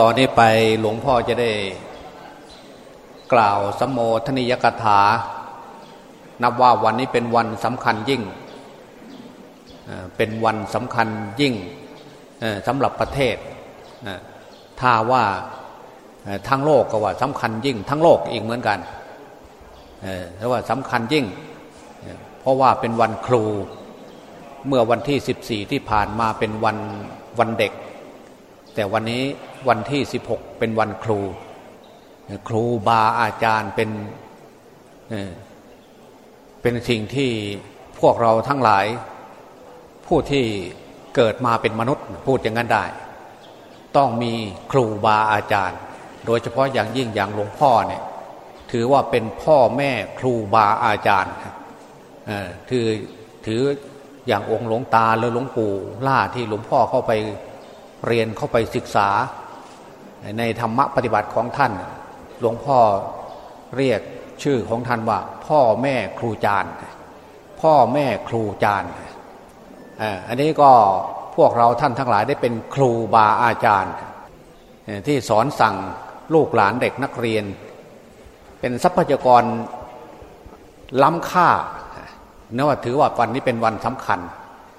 ตอนนี้ไปหลวงพ่อจะได้กล่าวสมโภชนิยกถา นับว่าวันนี้เป็นวันสำคัญยิ่ง เป็นวันสำคัญยิ่งสำหรับประเทศ ถ้าว่าทั้งโลกก็ว่าสำคัญยิ่ง ทั้งโลกอีกเหมือนกันแต่ว่าสำคัญยิ่ง เพราะว่าเป็นวันครู เมื่อวันที่ 14 ที่ผ่านมาเป็นวันวันเด็ก แต่วันนี้วันที่ 16 เป็นวันครู ครูบาอาจารย์เป็นเป็นสิ่งที่พวกเราทั้งหลาย ผู้ที่เกิดมาเป็นมนุษย์ พูดอย่างนั้นได้ ต้องมีครูบาอาจารย์ โดยเฉพาะอย่างยิ่งอย่างหลวงพ่อเนี่ยถือว่าเป็นพ่อแม่ครูบาอาจารย์ถือถืออย่างองค์หลวงตาหรือหลวงปู่ล่าที่หลวงพ่อเข้าไป เรียนเข้าไปศึกษา ในธรรมะปฏิบัติของท่าน หลวงพ่อเรียกชื่อของท่านว่า พ่อแม่ครูจารย์ พ่อแม่ครูจารย์อันนี้ก็พวกเราท่านทั้งหลายได้เป็นครูบาอาจารย์ ที่สอนสั่งลูกหลานเด็กนักเรียน เป็นทรัพยากรล้ำค่าเนื่อว่าถือว่าวันนี้เป็นวันสำคัญ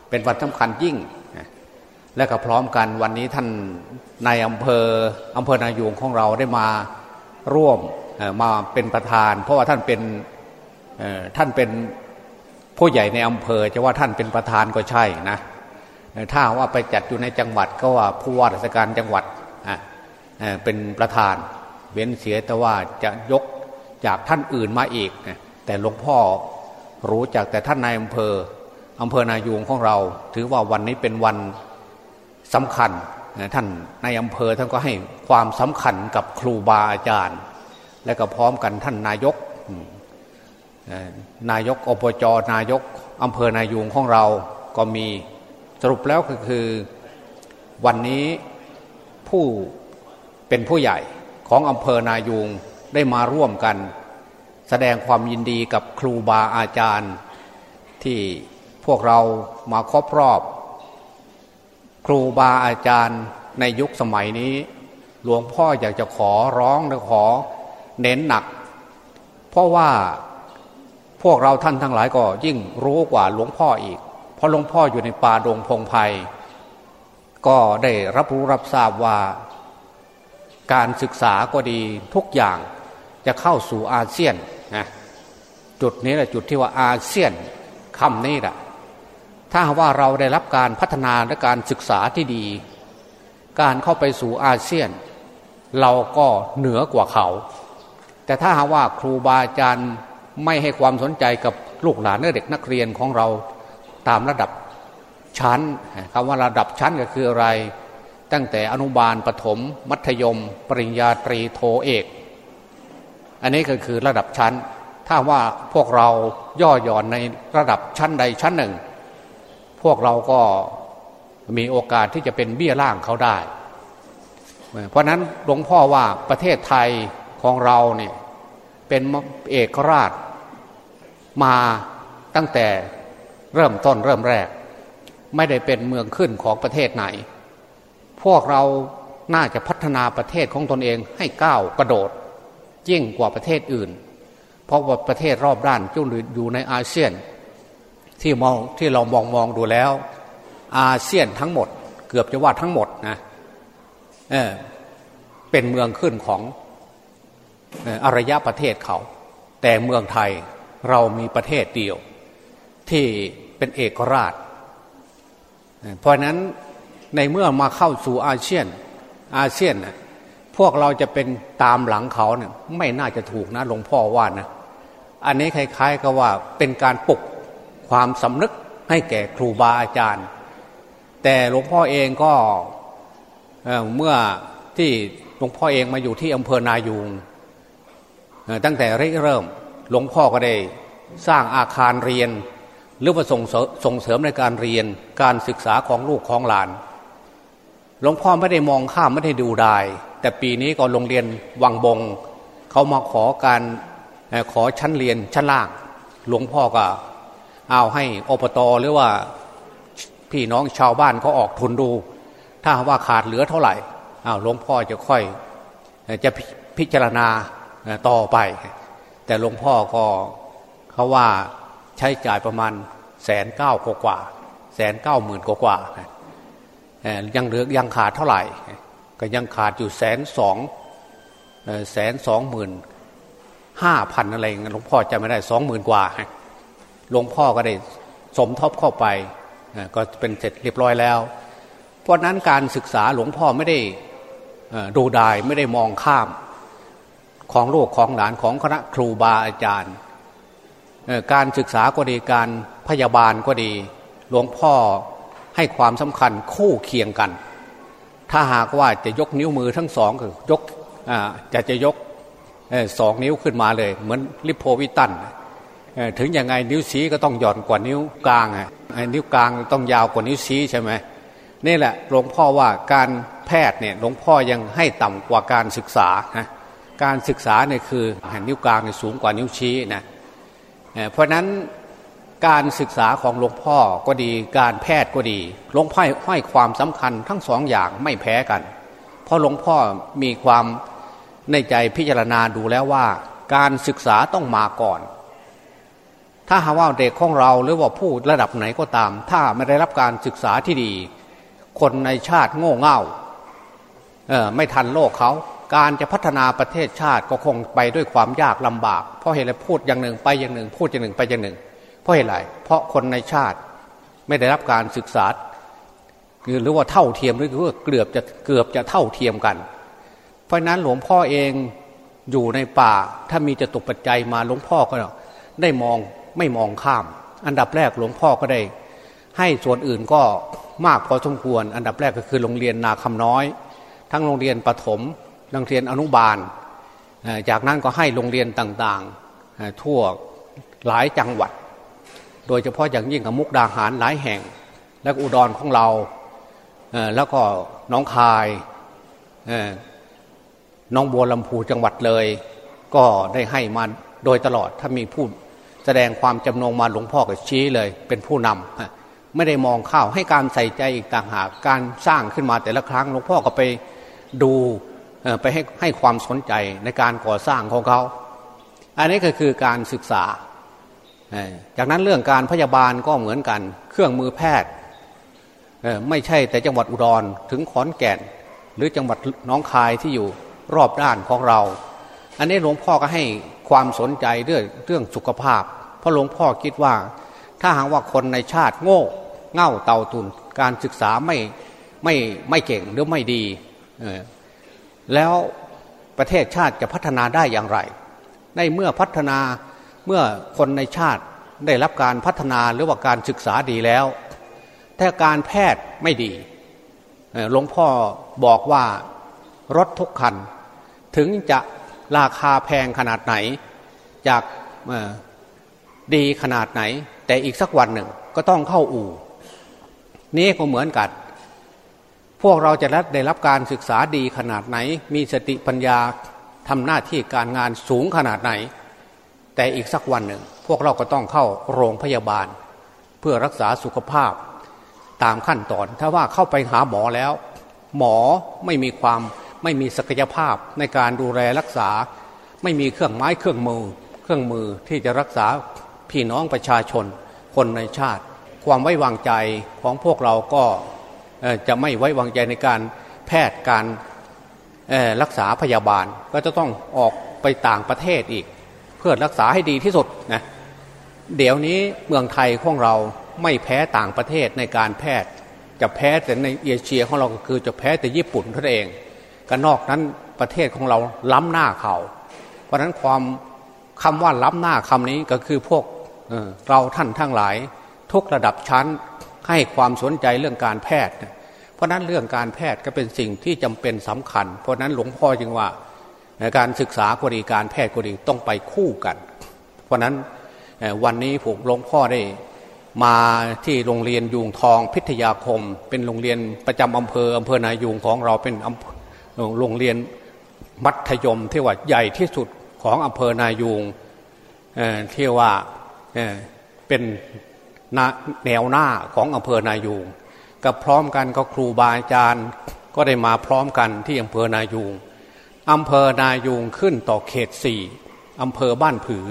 เป็นวันสำคัญยิ่ง และก็พร้อมกันวันนี้ท่านในอำเภออำเภอนายูงของเราได้มาร่วมมาเป็นประธาน เพราะว่าท่านเป็นท่านเป็นผู้ใหญ่ในอำเภอจะว่าท่านเป็นประธานก็ใช่นะถ้าว่าไปจัดอยู่ในจังหวัดก็ว่าผู้ว่าราชการจังหวัดเป็นประธาน เว้นเสียแต่ว่าจะยกจากท่านอื่นมาอีกแต่หลวงพ่อรู้จักแต่ท่านนายอำเภออำเภอนายูงของเรา ถือว่าวันนี้เป็นวัน สำคัญท่านในอำเภอท่านก็ให้ความสำคัญกับครูบาอาจารย์ และก็พร้อมกันท่านนายก นายกอบจนายกอำเภอนายูงของเราก็มีสรุปแล้วก็คือวันนี้ผู้เป็นผู้ใหญ่ของอำเภอนายูงได้มาร่วมกัน แสดงความยินดีกับครูบาอาจารย์ ที่พวกเรามาครอบรอบ ครูบาอาจารย์ในยุคสมัยนี้ หลวงพ่ออยากจะขอร้องและขอเน้นหนัก เพราะว่าพวกเราท่านทั้งหลายก็ยิ่งรู้กว่าหลวงพ่ออีก เพราะหลวงพ่ออยู่ในป่าดงพงไพ่ก็ได้รับรู้รับทราบว่าการศึกษาก็ดีทุกอย่างจะเข้าสู่อาเซียนนะจุดนี้แหละจุดที่ว่าอาเซียนคำนี้แหละ ถ้าว่าเราได้รับการพัฒนาและการศึกษาที่ดี การเข้าไปสู่อาเซียน เราก็เหนือกว่าเขา แต่ถ้าหาว่าครูบาอาจารย์ไม่ให้ความสนใจกับลูกหลานเด็กนักเรียนของเราตามระดับชั้นคำว่าระดับชั้นก็คืออะไร ตั้งแต่อนุบาลปถม มัธยม ปริญญาตรีโทเอก อันนี้ก็คือระดับชั้น ถ้าว่าพวกเราย่อหย่อนในระดับชั้นใดชั้นหนึ่ง พวกเราก็มีโอกาสที่จะเป็นเบี้ยล่างเขาได้ เพราะนั้นหลวงพ่อว่าประเทศไทยของเราเนี่ยเป็นเอกราชมาตั้งแต่เริ่มต้นเริ่มแรก ไม่ได้เป็นเมืองขึ้นของประเทศไหน พวกเราน่าจะพัฒนาประเทศของตนเองให้ก้าวกระโดดยิ่งกว่าประเทศอื่น เพราะว่าประเทศรอบด้านจุ่อยู่ในอาเซียน ที่มองที่เรามองมองดูแล้ว อาเซียนทั้งหมด เกือบจะว่าทั้งหมดนะเออเป็นเมืองขึ้นของอารยะประเทศเขา แต่เมืองไทยเรามีประเทศเดียว ที่เป็นเอกราช เพราะนั้นในเมื่อมาเข้าสู่อาเซียนอาเซียนพวกเราจะเป็นตามหลังเขาเนี่ยไม่น่าจะถูกนะหลวงพ่อว่านะ อันนี้คล้ายๆกับว่าเป็นการปลุก ความสำนึกให้แก่ครูบาอาจารย์ แต่หลวงพ่อเองก็เมื่อที่หลวงพ่อเองมาอยู่ที่อำเภอนายูงตั้งแต่เริ่มหลวงพ่อก็ได้สร้างอาคารเรียน หรือว่าส่งส่งเสริมในการเรียนการศึกษาของลูกของหลาน หลวงพ่อไม่ได้มองข้ามไม่ได้ดูดาย แต่ปีนี้ก็โรงเรียนวังบง เขามาขอการขอชั้นเรียนชั้นล่าง หลวงพ่อก็ เอาให้อปตหรือว่าพี่น้องชาวบ้านเขาออกทุนดู ถ้าว่าขาดเหลือเท่าไหร่อ้าวหลวงพ่อจะค่อยจะพิจารณาต่อไป แต่หลวงพ่อก็เขาว่าใช้จ่ายประมาณแสนเก้ากว่าแสนเก้าหมื่นกว่ายังเหลือยังขาดเท่าไหร่ ก็ยังขาดอยู่แสนสองแสนสองหมื่นห้าพันอะไรเงี้ยหลวงพ่อจะไม่ได้สองหมื่นกว่า หลวงพ่อก็ได้สมทบเข้าไปก็เป็นเสร็จเรียบร้อยแล้ว เพราะนั้นการศึกษาหลวงพ่อไม่ได้ดูดายไม่ได้มองข้าม ของลูกของหลานของคณะครูบาอาจารย์ การศึกษาก็ดีการพยาบาลก็ดี หลวงพ่อให้ความสำคัญคู่เคียงกัน ถ้าหากว่าจะยกนิ้วมือทั้งสองคือยกจะจะยกสองนิ้วขึ้นมาเลย เหมือนลิโพวิตัน ถึงยังไงนิ้วชี้ก็ต้องหย่อนกว่านิ้วกลางนิ้วกลางต้องยาวกว่านิ้วชี้ใช่ไหมนี่แหละหลวงพ่อว่าการแพทย์เนี่ยหลวงพ่อยังให้ต่ำกว่าการศึกษานะการศึกษาเนี่ยคือนิ้วกลางเนี่ยสูงกว่านิ้วชี้นะเพราะนั้นการศึกษาของหลวงพ่อก็ดีการแพทย์ก็ดีหลวงพ่อให้ความสำคัญทั้งสองอย่างไม่แพ้กัน เพราะหลวงพ่อมีความในใจพิจารณาดูแล้วว่า การศึกษาต้องมาก่อน ถ้าหาว่าเด็กของเราหรือว่าผู้ระดับไหนก็ตาม ถ้าไม่ได้รับการศึกษาที่ดี คนในชาติโง่เง่าเออไม่ทันโลกเขา การจะพัฒนาประเทศชาติก็คงไปด้วยความยากลำบาก เพราะเหตุไรพูดอย่างหนึ่งไปอย่างหนึ่ง พูดอย่างหนึ่งไปอย่างหนึ่ง เพราะเหตุไรเพราะคนในชาติไม่ได้รับการศึกษาหรือว่าเท่าเทียมหรือว่าเกือบจะเกือบจะเท่าเทียมกัน เพราะนั้นหลวงพ่อเองอยู่ในป่า ถ้ามีจะตกปัจจัยมาหลวงพ่อก็ได้มอง ไม่มองข้าม อันดับแรกหลวงพ่อก็ได้ ให้ส่วนอื่นก็มากพอสมควร อันดับแรกก็คือโรงเรียนนาคำน้อย ทั้งโรงเรียนประถมโรงเรียนอนุบาล จากนั้นก็ให้โรงเรียนต่างๆทั่วหลายจังหวัด โดยเฉพาะอย่างยิ่งกับมุกดาหารหลายแห่ง และอุดรของเราแล้วก็น้องคายน้องบัวลำพูจังหวัดเลย ก็ได้ให้มาโดยตลอดถ้ามีผู้ แสดงความจำนงมาหลวงพ่อก็ชี้เลยเป็นผู้นำไม่ได้มองข้าวให้การใส่ใจอีกต่างหากการสร้างขึ้นมาแต่ละครั้งหลวงพ่อก็ไปดูไปให้ให้ความสนใจในการก่อสร้างของเขา อันนี้ก็คือการศึกษา จากนั้นเรื่องการพยาบาลก็เหมือนกัน เครื่องมือแพทย์ไม่ใช่แต่จังหวัดอุดรถึงขอนแก่น หรือจังหวัดน้องคายที่อยู่รอบด้านของเรา อันนี้หลวงพ่อก็ให้ ความสนใจเรื่องเรื่องสุขภาพ เพราะหลวงพ่อคิดว่า ถ้าหากว่าคนในชาติโง่เง่าเต่าตุนการศึกษาไม่ไม่ไม่เก่งหรือไม่ดี แล้วประเทศชาติจะพัฒนาได้อย่างไร ในเมื่อพัฒนาเมื่อคนในชาติได้รับการพัฒนาหรือว่าการศึกษาดีแล้วแต่การแพทย์ไม่ดีหลวงพ่อบอกว่ารถทุกคัน ถึงจะ ราคาแพงขนาดไหนจากดีขนาดไหน แต่อีกสักวันหนึ่งก็ต้องเข้าอู่ นี่ก็เหมือนกัน พวกเราจะได้รับการศึกษาดีขนาดไหน มีสติปัญญาทำหน้าที่การงานสูงขนาดไหน แต่อีกสักวันหนึ่ง พวกเราก็ต้องเข้าโรงพยาบาล เพื่อรักษาสุขภาพตามขั้นตอน ถ้าว่าเข้าไปหาหมอแล้ว หมอไม่มีความ ไม่มีศักยภาพในการดูแลรักษา ไม่มีเครื่องไม้เครื่องมือ เครื่องมือที่จะรักษาพี่น้องประชาชน คนในชาติ ความไว้วางใจของพวกเราก็จะไม่ไว้วางใจในการแพทย์การรักษาพยาบาลก็จะต้องออกไปต่างประเทศอีก เพื่อรักษาให้ดีที่สุดนะเดี๋ยวนี้เมืองไทยของเราไม่แพ้ต่างประเทศในการแพทย์ จะแพ้แต่ในเอเชียของเราก็คือจะแพ้แต่ญี่ปุ่นเท่านั้นเอง ก็นอกนั้นประเทศของเราล้ำหน้าเขา เพราะฉะนั้นความคำว่าล้ำหน้าคำนี้ก็คือพวกเราท่านทั้งหลาย ทุกระดับชั้นให้ความสนใจเรื่องการแพทย์ เพราะนั้นเรื่องการแพทย์ก็เป็นสิ่งที่จำเป็นสำคัญ เพราะนั้นหลวงพ่อจึงว่าการศึกษาก็ดีการแพทย์ก็ดีต้องไปคู่กัน เพราะนั้นวันนี้ผมหลวงพ่อได้มาที่โรงเรียนยูงทองพิทยาคม เป็นโรงเรียนประจำอำเภออำเภอนายูงของเราเป็น โรงเรียนมัธยมที่ว่าใหญ่ที่สุดของอำเภอนายูงที่ว่าเป็นแนวหน้าของอำเภอนายูงกับพร้อมกันก็ครูบาอาจารย์ก็ได้มาพร้อมกันที่อำเภอนายูงอำเภอนายูงขึ้นต่อเขตสี่อำเภอบ้านผือ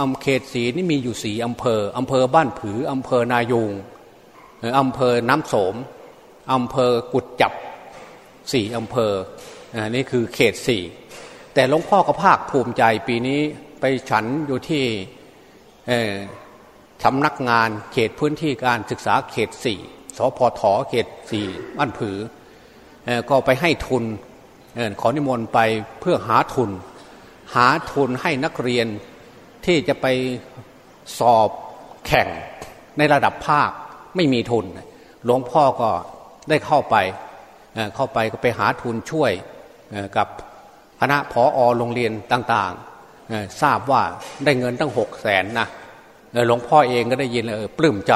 อำเขตสีนี่มีอยู่สี่อำเภออำเภอบ้านผืออำเภอนายูงอำเภอน้ำโสมอำเภอกุดจับ สี่อำเภออันนี้คือเขตสี่แต่หลวงพ่อก็ภาคภูมิใจปีนี้ไปฉันอยู่ที่สำนักงานเขตพื้นที่การศึกษาเขตสี่สพทเขตสี่บ้านผือก็ไปให้ทุนขอนิมนต์ไปเพื่อหาทุน หาทุนให้นักเรียนที่จะไปสอบแข่งในระดับภาคไม่มีทุน หลวงพ่อก็ได้เข้าไป เข้าไปก็ไปหาทุนช่วยกับคณะผออโรงเรียนต่างๆ ทราบว่าได้เงินตั้งหกแสนนะหลวงพ่อเองก็ได้ยินเออปลื้มใจ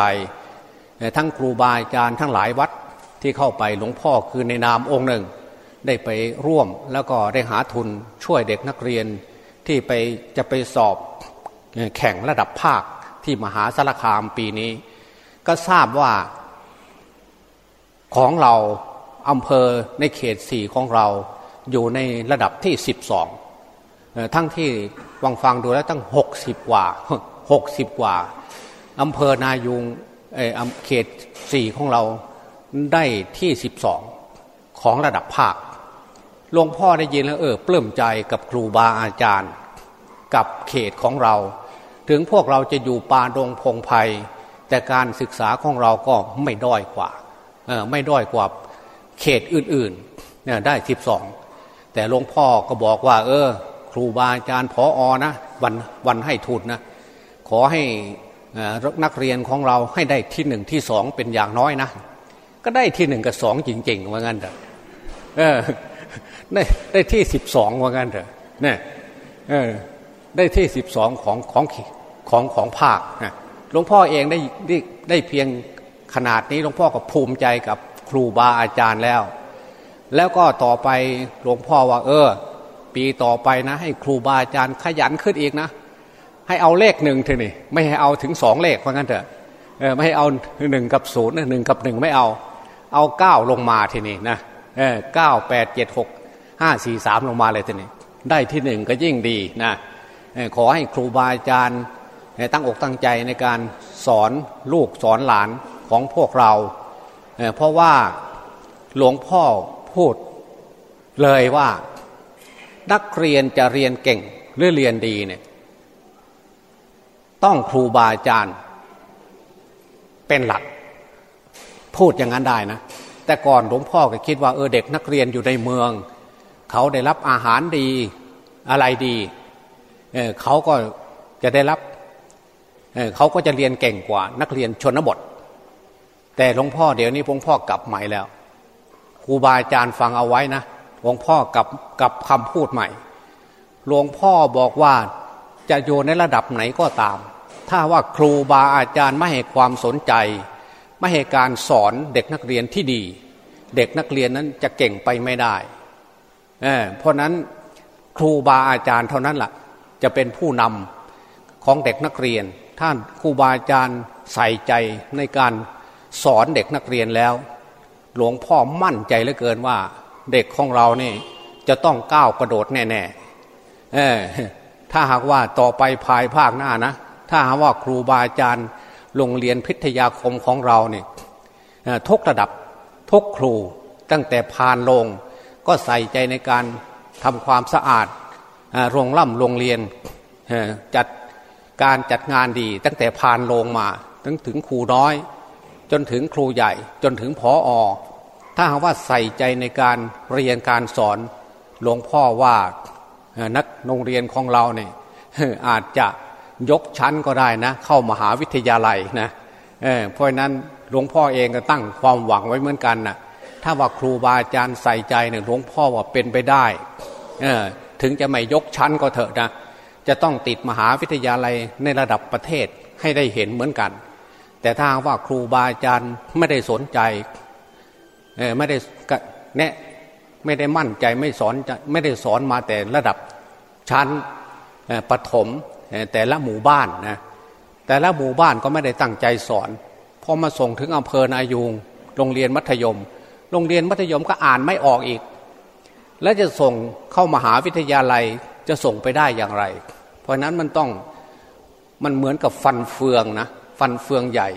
ทั้งครูบาอาจารย์ทั้งหลายวัดที่เข้าไปหลวงพ่อคือในนามองค์หนึ่ง ได้ไปร่วมแล้วก็ได้หาทุนช่วยเด็กนักเรียนที่ไปจะไปสอบแข่งระดับภาคที่มหาสารคามปีนี้ ก็ทราบว่าของเรา อำเภอในเขตสี่ของเราอยู่ในระดับที่สิบสองทั้งที่วังฟังดูแล้วตั้งหกสิบกว่าหกสิบกว่าอำเภอนายุงเขตสี่ของเราได้ที่สิบสองของระดับภาคหลวงพ่อได้ยินแล้วเออปลื้มใจกับครูบาอาจารย์ กับเขตของเรา ถึงพวกเราจะอยู่ป่าดงพงไพ่แต่การศึกษาของเราก็ไม่ด้อยกว่าไม่ด้อยกว่า เขตอื่นๆเนี่ยได้สิบสองแต่หลวงพ่อก็บอกว่า เออ ครูบาอาจารย์พออนะวันวันให้ทุนนะขอให้นักเรียนของเราให้ได้ที่หนึ่งที่สองเป็นอย่างน้อยนะ ก็ได้ที่หนึ่งกับสองจริงๆว่างั้นเถอะเออได้ได้ที่สิบสองว่างั้นเถอะเนี่ยเออได้ที่สิบสองของของของของภาคนะหลวงพ่อเองได้ได้ได้เพียงขนาดนี้หลวงพ่อก็ภูมิใจกับ ครูบาอาจารย์แล้ว แล้วก็ต่อไปหลวงพ่อว่า เออ ปีต่อไปนะ ให้ครูบาอาจารย์ขยันขึ้นอีกนะ ให้เอาเลขหนึ่งเถอะนี่ ไม่ให้เอาถึงสองเลขเพราะงั้นเถอะเออไม่ให้เอาหนึ่งกับศูนย์หนึ่งกับหนึ่งไม่เอา เอาเก้าลงมาทีนี้นะเออเก้าแปดเจ็ดหกห้าสี่สามลงมาเลยทีนี้ได้ที่หนึ่งก็ยิ่งดีนะขอให้ครูบาอาจารย์ตั้งอกตั้งใจในการสอนลูกสอนหลานของพวกเรา เพราะว่าหลวงพ่อพูดเลยว่านักเรียนจะเรียนเก่งหรือเรียนดีเนี่ยต้องครูบาอาจารย์เป็นหลัก พูดอย่างนั้นได้นะ แต่ก่อนหลวงพ่อก็คิดว่าเออเด็กนักเรียนอยู่ในเมือง เขาได้รับอาหารดีอะไรดีเเขาก็จะได้รับเเขาก็จะเรียนเก่งกว่า นักเรียนชนบท แต่หลวงพ่อเดี๋ยวนี้หลวงพ่อกลับใหม่แล้วครูบาอาจารย์ฟังเอาไว้นะหลวงพ่อกับกับคำพูดใหม่ หลวงพ่อบอกว่าจะโยในระดับไหนก็ตาม ถ้าว่าครูบาอาจารย์ไม่ให้ความสนใจ ไม่ให้การสอนเด็กนักเรียนที่ดี เด็กนักเรียนนั้นจะเก่งไปไม่ได้เเพราะนั้นครูบาอาจารย์เท่านั้นละ่ะ จะเป็นผู้นำของเด็กนักเรียน ท่านครูบาอาจารย์ใส่ใจในการ สอนเด็กนักเรียนแล้ว หลวงพ่อมั่นใจเหลือเกินว่า เด็กของเรานี่จะต้องก้าวกระโดดแน่ๆเออถ้าหากว่าต่อไปภายภาคหน้านะ ถ้าหากว่าครูบาอาจารย์โรงเรียนพิทยาคมของเราเนี่ยทุกระดับทุกครูตั้งแต่พานลง ก็ใส่ใจในการทำความสะอาดโรงล่ำโรงเรียนจัดการจัดงานดี ตั้งแต่พานลงมา ถึงถึงครูน้อย จนถึงครูใหญ่จนถึงพออถ้าหากว่าใส่ใจในการเรียนการสอนหลวงพ่อว่านักโรงเรียนของเราเนี่ยอาจจะยกชั้นก็ได้นะ เข้ามหาวิทยาลัยนะเเพราะนั้นหลวงพ่อเองก็ตั้งความหวังไว้เหมือนกันนะถ้าว่าครูบาอาจารย์ใส่ใจเนี่ยหลวงพ่อว่าเป็นไปได้ถึงจะไม่ยกชั้นก็เถอะนะจะต้องติดมหาวิทยาลัยในระดับประเทศให้ได้เห็นเหมือนกัน แต่ถ้าว่าครูบาอาจารย์ไม่ได้สนใจไม่ได้แนะไม่ได้มั่นใจไม่สอนไม่ได้สอนมาแต่ระดับชั้นปฐมแต่ละหมู่บ้านนะแต่ละหมู่บ้านก็ไม่ได้ตั้งใจสอนพอมาส่งถึงอำเภอนายูงโรงเรียนมัธยม โรงเรียนมัธยมก็อ่านไม่ออกอีก แล้วจะส่งเข้ามาหาวิทยาลัยจะส่งไปได้อย่างไร เพราะนั้นมันต้องมันเหมือนกับฟันเฟืองนะ ฟันเฟืองใหญ่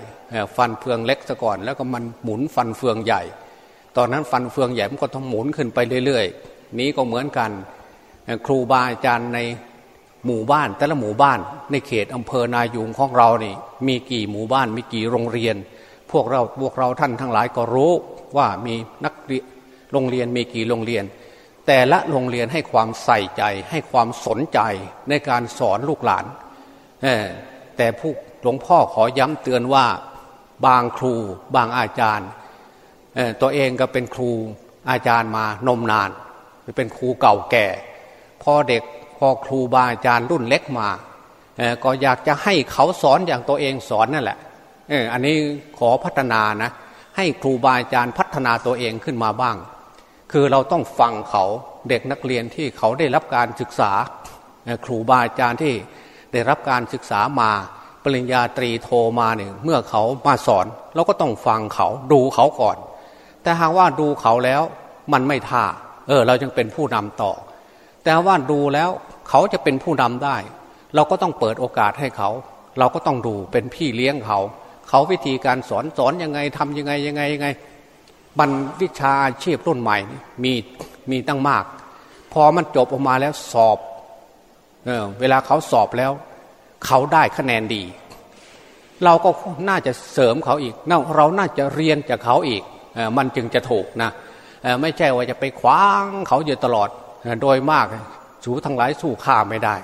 ฟันเฟืองเล็กซะก่อน แล้วก็มันหมุนฟันเฟืองใหญ่ ตอนนั้นฟันเฟืองใหญ่มันก็ต้องหมุนขึ้นไปเรื่อยๆ นี้ก็เหมือนกันครูบาอาจารย์ในหมู่บ้าน แต่ละหมู่บ้านในเขตอำเภอนายูงของเรานี่มีกี่หมู่บ้านมีกี่โรงเรียน พวกเราพวกเราท่านทั้งหลายก็รู้ว่ามีนักโรงเรียนมีกี่โรงเรียน แต่ละโรงเรียนให้ความใส่ใจให้ความสนใจในการสอนลูกหลานแต่ผู้ หลวงพ่อขอย้ำเตือนว่าบางครูบางอาจารย์ ตัวเองก็เป็นครูอาจารย์มานมนาน เป็นครูเก่าแก่ พอเด็กพอครูบาอาจารย์รุ่นเล็กมาก็อยากจะให้เขาสอนอย่างตัวเองสอนนั่นแหละอันนี้ขอพัฒนานะ ให้ครูบาอาจารย์พัฒนาตัวเองขึ้นมาบ้าง คือเราต้องฟังเขาเด็กนักเรียนที่เขาได้รับการศึกษาครูบาอาจารย์ที่ได้รับการศึกษามา ปริญญาตรีโทมาเนี่ยเมื่อเขามาสอนเราก็ต้องฟังเขาดูเขาก่อน แต่หากว่าดูเขาแล้วมันไม่ท่า เออ เราจึงเป็นผู้นำต่อ แต่ว่าดูแล้วเขาจะเป็นผู้นำได้ เราก็ต้องเปิดโอกาสให้เขา เราก็ต้องดูเป็นพี่เลี้ยงเขา เขาวิธีการสอนสอนยังไงทำยังไงยังไงยังไงบันวิชาอาชีพรุ่นใหม่มีมีตั้งมาก พอมันจบออกมาแล้วสอบเออเวลาเขาสอบแล้ว เขาได้คะแนนดี เราก็น่าจะเสริมเขาอีกเราน่าจะเรียนจากเขาอีกมันจึงจะถูกนะไม่ใช่ว่าจะไปคว้างเขาอยู่ตลอดโดยมากสูทั้งหลายสู้ข้าไม่ได้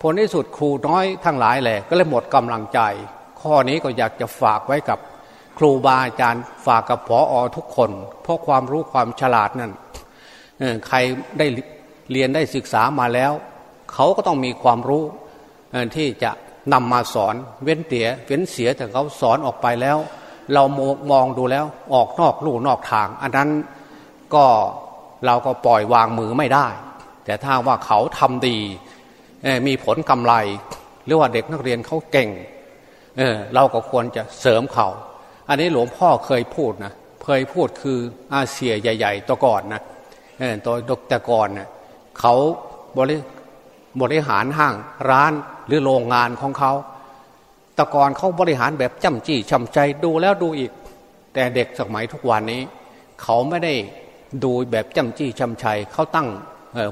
ผลที่สุดครูน้อยทั้งหลายแหละก็เลยหมดกำลังใจ ข้อนี้ก็อยากจะฝากไว้กับครูบาอาจารย์ฝากกับพออทุกคน เพราะความรู้ความฉลาดนั่นใครได้เรียนได้ศึกษามาแล้ว เขาก็ต้องมีความรู้ที่จะ นำมาสอนเว้นเตียเว้นเสียแต่เขาสอนออกไปแล้ว เรามองดูแล้วออกนอกลู่นอกทาง อันนั้นก็เราก็ปล่อยวางมือไม่ได้ แต่ถ้าว่าเขาทำดีมีผลกำไร หรือว่าเด็กนักเรียนเขาเก่งเเราก็ควรจะเสริมเขา อันนี้หลวงพ่อเคยพูดนะเคยพูดคืออาเซียใหญ่ๆตัวก่อนนะตัวดกแต่ก่อนเนะ่ยเขาบริบริหารห้างร้าน หรือโรงงานของเขาตะกอนเขาบริหารแบบจำจี้ชำใจดูแล้วดูอีก แต่เด็กสมัยทุกวันนี้ เขาไม่ได้ดูแบบจำจี้ชำชัยเขาตั้ง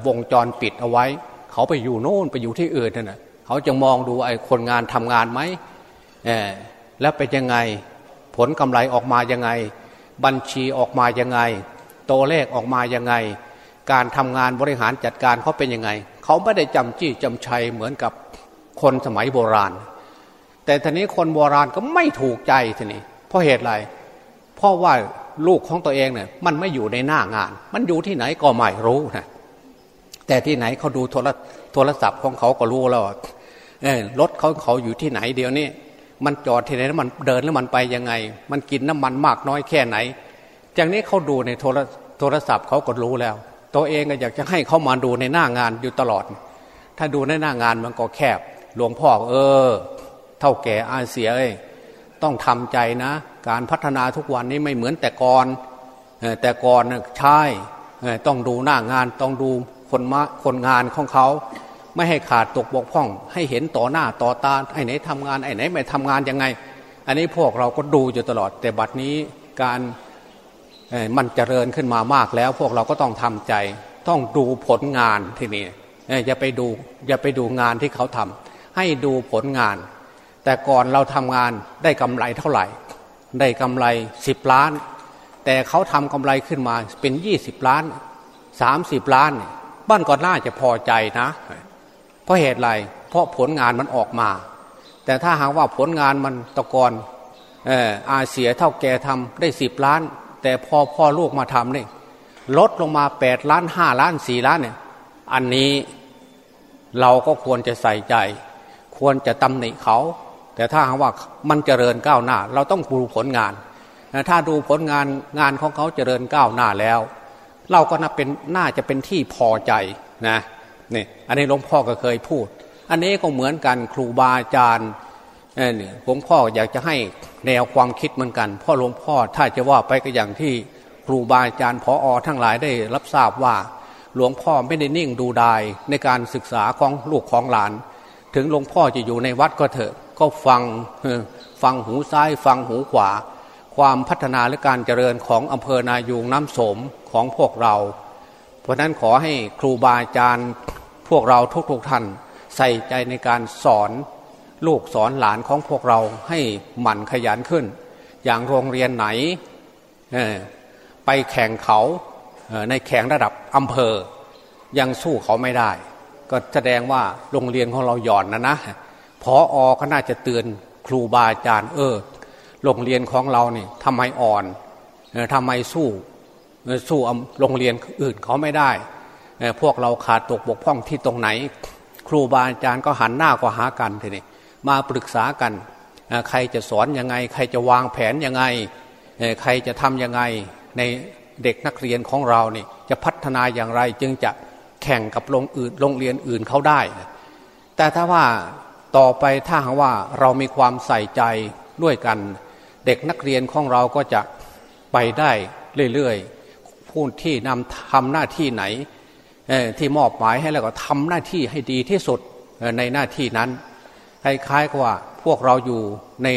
วงจรปิดเอาไว้ เขาไปอยู่โน่นไปอยู่ที่อื่นนั่นนะเขาจะมองดูไอ้คนงานทำงานไหมแล้วเป็นยังไงผลกำไรออกมายังไง บัญชีออกมายังไง ตัวเลขออกมายังไง การทำงานบริหารจัดการเขาเป็นยังไง เขาไม่ได้จำจี้จำชัยเหมือนกับ คนสมัยโบราณ แต่ทีนี้คนโบราณก็ไม่ถูกใจทีนี้เพราะเหตุไร เพราะว่าลูกของตัวเองเนี่ยมันไม่อยู่ในหน้างาน มันอยู่ที่ไหนก็ไม่รู้นะแต่ที่ไหนเขาดูโทรโทรศัพท์ของเขาก็รู้แล้วรถเขาเขาอยู่ที่ไหนเดี๋ยวนี้มันจอดที่ไหนแล้วมันเดินแล้วมันไปยังไง มันกินน้ำมันมากน้อยแค่ไหนจากนี้เขาดูในโทรโทรศัพท์เขาก็รู้แล้ว ตัวเองก็อยากจะให้เขามาดูในหน้างานอยู่ตลอด ถ้าดูในหน้างานมันก็แคบ หลวงพ่อเออ เท่าแก่อาเสียเอ้ยต้องทำใจนะ การพัฒนาทุกวันนี้ไม่เหมือนแต่ก่อนแต่ก่อนใช่ต้องดูหน้างานต้องดูคนมาคนงานของเขา ไม่ให้ขาดตกบกพร่อง ให้เห็นต่อหน้าต่อตาไอ้ไหนทำงานไอ้ไหนไม่ทำงานยังไง อันนี้พวกเราก็ดูอยู่ตลอด แต่บัดนี้การมันเจริญขึ้นมามากแล้ว พวกเราก็ต้องทำใจ ต้องดูผลงานที่นี่อย่าไปดูอย่าไปดูงานที่เขาทำ ให้ดูผลงาน แต่ก่อนเราทำงานได้กำไรเท่าไหร่ ได้กำไรสิบล้าน แต่เขาทำกำไรขึ้นมาเป็นยี่สิบล้านสามสิบล้าน บ้านก่อนหน่าจะพอใจนะ เพราะเหตุไร เพราะผลงานมันออกมา แต่ถ้าหากว่าผลงานมันตะกอนอาเสียเท่าแกทำได้สิบล้าน แต่พอพ่อลูกมาทำเนี่ยลดลงมาแปดล้านห้าล้านสี่ล้านเนี่ยอันนี้เราก็ควรจะใส่ใจ ควรจะตำหนิเขา แต่ถ้าหากว่ามันเจริญก้าวหน้า เราต้องดูผลงานถ้าดูผลงานงานของเขาเจริญก้าวหน้าแล้ว เราก็น่าเป็นน่าจะเป็นที่พอใจนะนี่อันนี้หลวงพ่อก็เคยพูด อันนี้ก็เหมือนกันครูบาอาจารย์เนี่ยหลวงพ่ออยากจะให้แนวความคิดเหมือนกันพ่อหลวงพ่อถ้าจะว่าไปก็อย่างที่ครูบาอาจารย์พออทั้งหลายได้รับทราบว่า หลวงพ่อไม่ได้นิ่งดูดายในการศึกษาของลูกของหลาน ถึงหลวงพ่อจะอยู่ในวัดก็เถอะ ก็ฟังฟังหูซ้ายฟังหูขวา ความพัฒนาและการเจริญของอำเภอนายูงน้ำสมของพวกเรา เพราะนั้นขอให้ครูบาอาจารย์พวกเราทุกๆทท่าน ใส่ใจในการสอนลูกสอนหลานของพวกเราให้หมั่นขยันขึ้น อย่างโรงเรียนไหนไปแข่งเขาในแข่งระดับอำเภอยังสู้เขาไม่ได้ ก็แสดงว่าโรงเรียนของเราหย่อนนะนะพออก็น่าจะเตือนครูบาอาจารย์เออโรงเรียนของเราเนี่ยทำไมอ่อนทำไมสู้สู้โรงเรียนอื่นเขาไม่ได้ พวกเราขาดตกบกพร่องที่ตรงไหน ครูบาอาจารย์ก็หันหน้าก็หากันทีนี้มาปรึกษากัน ใครจะสอนยังไง ใครจะวางแผนยังไง ใครจะทำยังไงในเด็กนักเรียนของเราเนี่ยจะพัฒนาอย่างไรจึงจะ แข่งกับโรงอื่นโรงเรียนอื่นเขาได้ แต่ถ้าว่าต่อไปถ้าหากว่าเรามีความใส่ใจด้วยกัน เด็กนักเรียนของเราก็จะไปได้เรื่อยๆผู้ที่นำทำหน้าที่ไหนที่มอบหมายให้แล้วก็ทำหน้าที่ให้ดีที่สุดในหน้าที่นั้นคล้ายๆกับว่าพวกเราอยู่ใน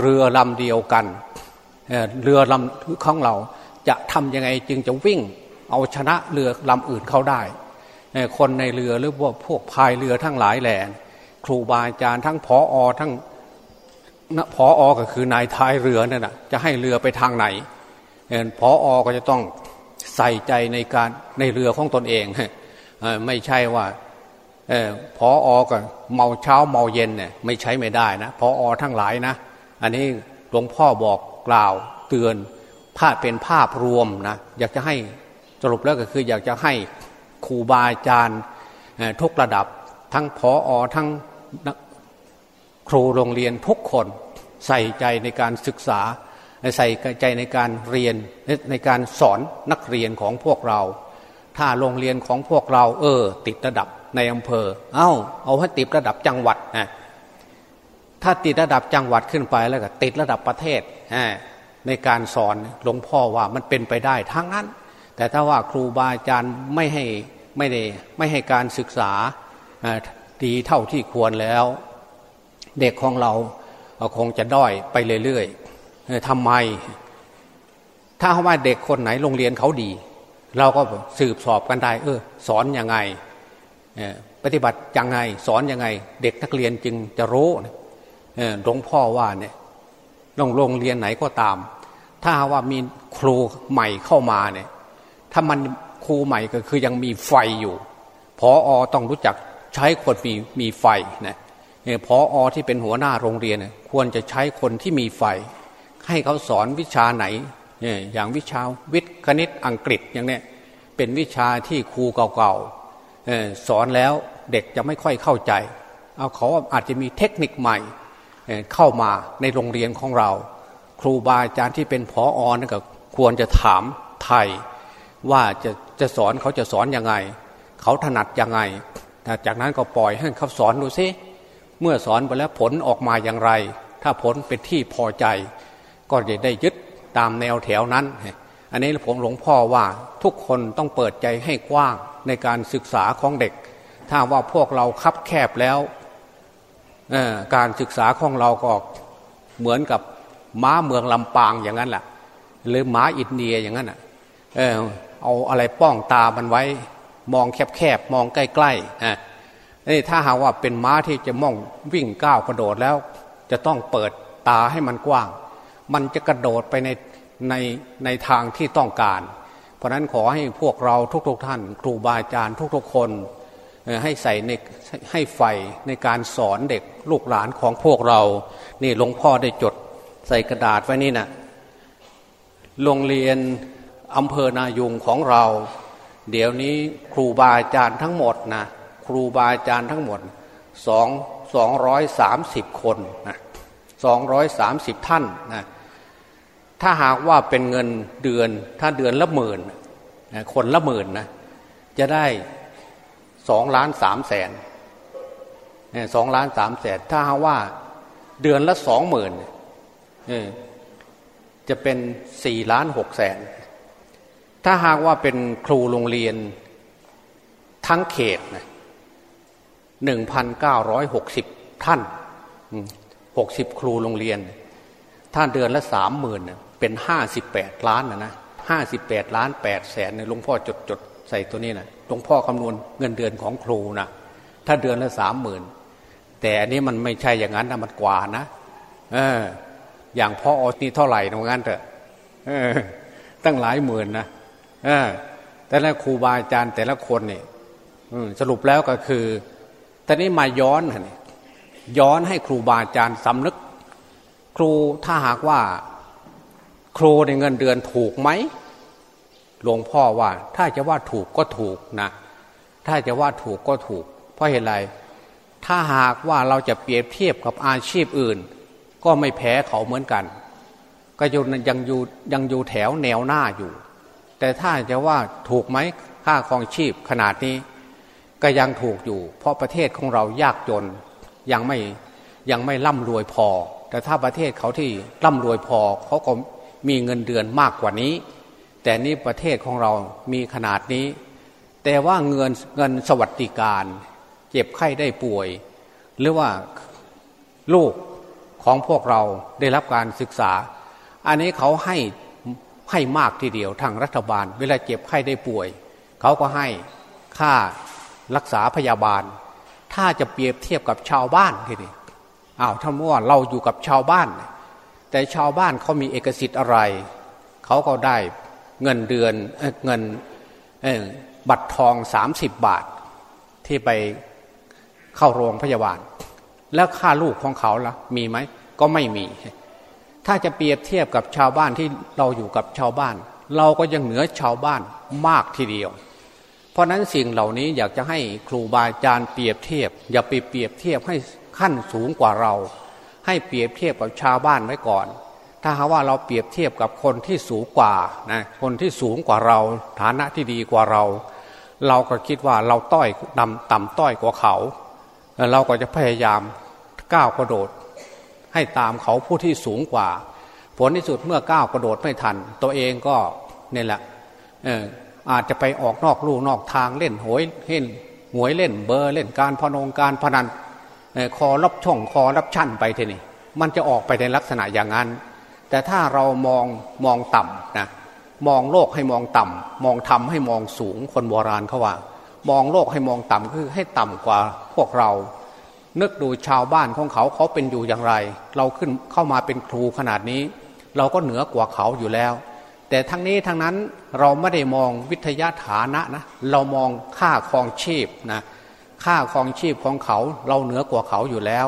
เรือลำเดียวกันเรือลำของเราจะทำยังไงจึงจะวิ่ง เอาชนะเรือลำอื่นเขาได้ คนในเรือหรือว่าพวกพายเรือทั้งหลายแหล่ครูบาอาจารย์ทั้งพออทั้งพออก็คือนายท้ายเรือนั่นนะจะให้เรือไปทางไหนพออก็จะต้องใส่ใจในการในเรือของตนเองไม่ใช่ว่าพออก็เมาเช้าเมาเย็นเนี่ยไม่ใช้ไม่ได้นะพออทั้งหลายนะ อันนี้หลวงพ่อบอกกล่าวเตือนภาพเป็นภาพรวมนะอยากจะให้ สรุปแล้วก็คืออยากจะให้ครูบาอาจารย์ทุกระดับ ทั้งพออทั้งครูโรงเรียนทุกคนใส่ใจในการศึกษา ใส่ใจในการเรียนในการสอนนักเรียนของพวกเรา ถ้าโรงเรียนของพวกเรา เออ ติดระดับในอำเภอ เอา้า เอาให้ติดระดับจังหวัดนะถ้าติดระดับจังหวัดขึ้นไปแล้วก็ติดระดับประเทศในการสอนหลวงพ่อว่ามันเป็นไปได้ทั้งนั้น แต่ถ้าว่าครูบาอาจารย์ไม่ให้ไม่ได้ไม่ให้การศึกษาดีเท่าที่ควรแล้ว เด็กของเราคงจะด้อยไปเรื่อยๆทำไม ถ้าว่าเด็กคนไหนโรงเรียนเขาดี เราก็สืบสอบกันได้ เออ สอนยังไงปฏิบัติยังไง สอนยังไง เด็กนักเรียนจึงจะรู้หลวงพ่อว่าเนี่ยโรงโรงเรียนไหนก็ตาม ถ้าว่ามีครูใหม่เข้ามาเนี่ย ถ้ามันครูใหม่ก็คือยังมีไฟอยู่พออต้องรู้จักใช้คนมีมีไฟนะพออที่เป็นหัวหน้าโรงเรียนควรจะใช้คนที่มีไฟ ให้เขาสอนวิชาไหนอย่างวิชาวิทย์คณิตอังกฤษอย่างเนี้ยเป็นวิชาที่ครูเก่าๆสอนแล้วเด็กจะไม่ค่อยเข้าใจ เอาเขาอาจจะมีเทคนิคใหม่เข้ามาในโรงเรียนของเรา ครูบาอาจารย์ที่เป็นผออนั่นก็ควรจะถามไทย ว่าจะจะสอนเขาจะสอนยังไง เขาถนัดยังไงจากนั้นก็ปล่อยให้เขาสอนดูซิเมื่อสอนไปแล้วผลออกมาอย่างไร ถ้าผลเป็นที่พอใจ ก็จะได้ยึดตามแนวแถวนั้น อันนี้ผมหลวงพ่อว่าทุกคนต้องเปิดใจให้กว้างในการศึกษาของเด็ก ถ้าว่าพวกเราคับแคบแล้วการศึกษาของเราก็เหมือนกับม้าเมืองลำปางอย่างนั้นแหละหรือม้าอินเดียอย่างนั้นอะ เอาอะไรป้องตามันไว้ มองแคบๆมองใกล้ๆอะนี่ถ้าหากว่าเป็นม้าที่จะมองวิ่งก้าวกระโดดแล้ว จะต้องเปิดตาให้มันกว้าง มันจะกระโดดไปในในในทางที่ต้องการ เพราะนั้นขอให้พวกเราทุกๆทท่าน ครูบาอาจารย์ทุกๆคน ให้ใส่ในให้ใฝ่ในการสอนเด็กลูกหลานของพวกเรา นี่หลวงพ่อได้จดใส่กระดาษไว้นี่นะโรงเรียน อำเภอนายุงของเรา เดี๋ยวนี้ครูบาอาจารย์ทั้งหมดนะครูบาอาจารย์ทั้งหมดสองสองร้อยสามสิบคนนะสองร้อยสามสิบท่านนะถ้าหากว่าเป็นเงินเดือนถ้าเดือนละหมื่นคนละหมื่นนะจะได้สองล้านสามแสนสองล้านสามแสนถ้าว่าเดือนละสองหมื่นจะเป็นสี่ล้านหกแสน ถ้าหากว่าเป็นครูโรงเรียนทั้งเขตนะหนึ่งพันเก้าร้อยหกสิบท่านหกสิบครูโรงเรียน ถ้าเดือนละสามหมื่นเป็นห้าสิบแปดล้านนะนะห้าสิบแปดล้านแปดแสนเนี่ยหลวงพ่อจดจดใส่ตัวนี้นะหลวงพ่อคำนวณเงินเดือนของครูนะถ้าเดือนละสามหมื่นแต่อันนี้มันไม่ใช่อย่างนั้นนะมันกว่านะเออ อย่างพ่ออนี่เท่าไหร่ตรงนั้นเถอะเออตั้งหลายหมื่นนะ แต่ละครูบาอาจารย์แต่ละคนเนี่ยสรุปแล้วก็คือตอนนี้มาย้อนนี่ย้อนให้ครูบาอาจารย์สำนึก ครูถ้าหากว่า ครูในเงินเดือนถูกไหมหลวงพ่อว่า ถ้าจะว่าถูกก็ถูกนะ ถ้าจะว่าถูกก็ถูก เพราะเหตุไร ถ้าหากว่าเราจะเปรียบเทียบกับอาชีพอื่น ก็ไม่แพ้เขาเหมือนกัน ก็ยังยังอยู่ยังอยู่แถวแนวหน้าอยู่ แต่ถ้าจะว่าถูกไหมค่าครองชีพขนาดนี้ก็ยังถูกอยู่ เพราะประเทศของเรายากจนยังไม่ยังไม่ร่ำรวยพอ แต่ถ้าประเทศเขาที่ร่ำรวยพอเขาก็มีเงินเดือนมากกว่านี้ แต่นี่ประเทศของเรามีขนาดนี้ แต่ว่าเงินเงินสวัสดิการ เจ็บไข้ได้ป่วย หรือว่าลูกของพวกเราได้รับการศึกษา อันนี้เขาให้ ให้มากทีเดียวทางรัฐบาล เวลาเจ็บไข้ได้ป่วย เขาก็ให้ค่ารักษาพยาบาล ถ้าจะเปรียบเทียบกับชาวบ้านทีนี้อ้าวท่านว่าเราอยู่กับชาวบ้าน แต่ชาวบ้านเขามีเอกสิทธิ์อะไร เขาก็ได้เงินเดือนเงินบัตรทองสามสิบบาท ที่ไปเข้าโรงพยาบาล แล้วค่าลูกของเขาละ่ะ มีไหมก็ไม่มี ถ้าจะเปรียบเทียบกับชาวบ้านที่เราอยู่กับชาวบ้าน เราก็ยังเหนือชาวบ้านมากทีเดียว เพราะนั้นสิ่งเหล่านี้อยากจะให้ครูบาอาจารย์เปรียบเทียบ อย่าไปเปรียบเทียบให้ขั้นสูงกว่าเรา ให้เปรียบเทียบกับชาวบ้านไว้ก่อน ถ้าหาว่าเราเปรียบเทียบกับคนที่สูงกว่านะคนที่สูงกว่าเรา ฐานะที่ดีกว่าเรา เราก็คิดว่าเราต้อยต่ำต่ำต้อยกว่าเขา เราก็จะพยายามก้าวกระโดด ให้ตามเขาผู้ที่สูงกว่า ผลที่สุดเมื่อก้าวกระโดดไม่ทัน ตัวเองก็เนี่ยแหละอาจจะไปออกนอกลู่นอกทางเล่นหวยเล่นหวยเล่นเบอร์เล่นการพนงการพนันคอรับช่องคอรับชั่นไปทีนี่มันจะออกไปในลักษณะอย่างนั้น แต่ถ้าเรามองมองต่ำนะมองโลกให้มองต่ำมองธรรมให้มองสูงคนโบราณเขาว่า มองโลกให้มองต่ำคือให้ต่ำกว่าพวกเรา นึกดูชาวบ้านของเขาเขาเป็นอยู่อย่างไร เราขึ้นเข้ามาเป็นครูขนาดนี้ เราก็เหนือกว่าเขาอยู่แล้ว แต่ทั้งนี้ทั้งนั้นเราไม่ได้มองวิทยาฐานะนะเรามองค่าครองชีพนะค่าครองชีพของเขาเราเหนือกว่าเขาอยู่แล้ว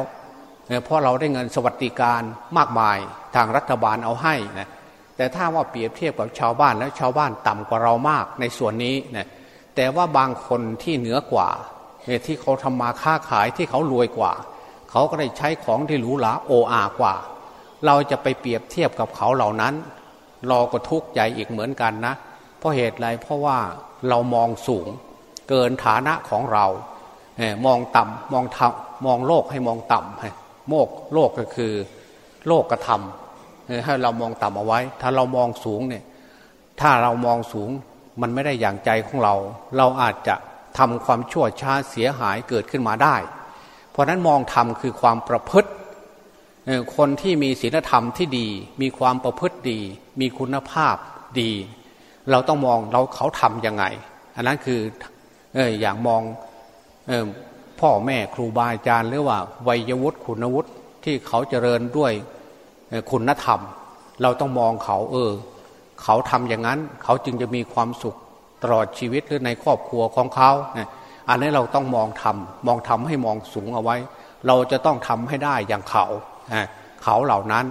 เพราะเราได้เงินสวัสดิการมากมายทางรัฐบาลเอาให้นะแต่ถ้าว่าเปรียบเทียบกับชาวบ้านแล้วชาวบ้านต่ำกว่าเรามากในส่วนนี้นะแต่ว่าบางคนที่เหนือกว่า ที่เขาทำมาค้าขายที่เขารวยกว่า เขาก็ได้ใช้ของที่หรูหราโออากว่า เราจะไปเปรียบเทียบกับเขาเหล่านั้น เราก็ทุกข์ใจอีกเหมือนกันนะ เพราะเหตุไรเพราะว่าเรามองสูง เกินฐานะของเราเมองต่ำมองทมองโลกให้มองต่ำโมกโลกก็คือ โลกกระทำให้เรามองต่ำเอาไว้ ถ้าเรามองสูงเนี่ยถ้าเรามองสูงมันไม่ได้อย่างใจของเรา เราอาจจะ ทำความชั่วช้าเสียหายเกิดขึ้นมาได้ เพราะนั้นมองธรรมคือความประพฤติคนที่มีศีลธรรมที่ดี มีความประพฤติดี มีคุณภาพดี เราต้องมองเราเขาทำยังไง อันนั้นคือเอออย่างมองออพ่อแม่ครูบาอาจารย์หรือว่าวัยวุฒิคุณวุฒิที่เขาเจริญด้วยคุณธรรม เราต้องมองเขาเออ เขาทำอย่างนั้น เขาจึงจะมีความสุข ตลอดชีวิตหรือในครอบครัวของเขาเนี่ยอันนี้เราต้องมองทำมองทำให้มองสูงเอาไว้ เราจะต้องทำให้ได้อย่างเขาเขาเหล่านั้น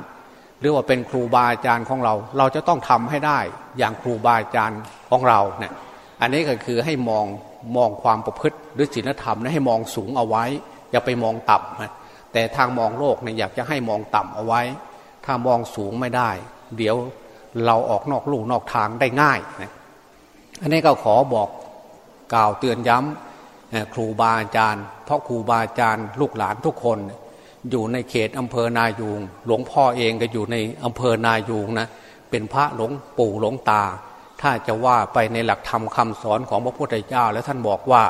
หรือว่าเป็นครูบาอาจารย์ของเรา เราจะต้องทำให้ได้อย่างครูบาอาจารย์ของเราเนี่ยอันนี้ก็คือให้มองมองความประพฤติหรือศีลธรรมนะให้มองสูงเอาไว้ อย่าไปมองต่ำนะแต่ทางมองโลกเนี่ยอยากจะให้มองต่ำเอาไว้ ถ้ามองสูงไม่ได้ เดี๋ยวเราออกนอกลู่นอกทางได้ง่ายนะ อันนี้ก็ขอบอกกล่าวเตือนย้ำครูบาอาจารย์ เพราะครูบาอาจารย์ลูกหลานทุกคน อยู่ในเขตอำเภอนายูงหลวงพ่อเองก็อยู่ในอำเภอนายูงนะเป็นพระหลวงปู่หลวงตา ถ้าจะว่าไปในหลักธรรมคาสอนของพระพุทธเจ้า แล้วท่านบอกว่า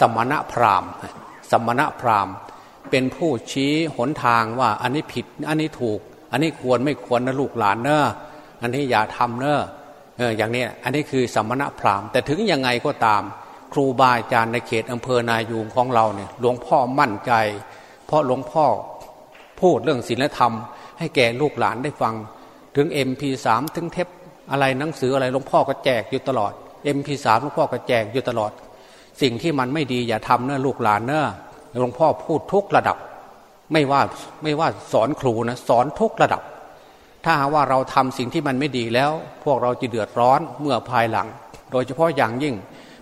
สมณะพราหมณ์ สมณะพราหมณ์ เป็นผู้ชี้หนทางว่าอันนี้ผิดอันนี้ถูก อันนี้ควรไม่ควรนะลูกหลานเนอะอันนี้อย่าทำเนอะ เอออย่างนี้อันนี้คือสมณพราหมณ์แต่ถึงยังไงก็ตาม ครูบาอาจารย์ในเขตอำเภอนายูงของเราเนี่ยหลวงพ่อมั่นใจ เพราะหลวงพ่อพูดเรื่องศีลธรรม ให้แก่ลูกหลานได้ฟัง ถึง MP3 ถึงเทปอะไรหนังสืออะไรหลวงพ่อก็แจกอยู่ตลอด MP3 หลวงพ่อก็แจกอยู่ตลอด สิ่งที่มันไม่ดีอย่าทำเนอะลูกหลานเนอะหลวงพ่อพูดทุกระดับ ไม่ว่าไม่ว่าสอนครูนะสอนทุกระดับ ถ้าหาว่าเราทำสิ่งที่มันไม่ดีแล้ว พวกเราจะเดือดร้อนเมื่อภายหลัง โดยเฉพาะอย่างยิ่ง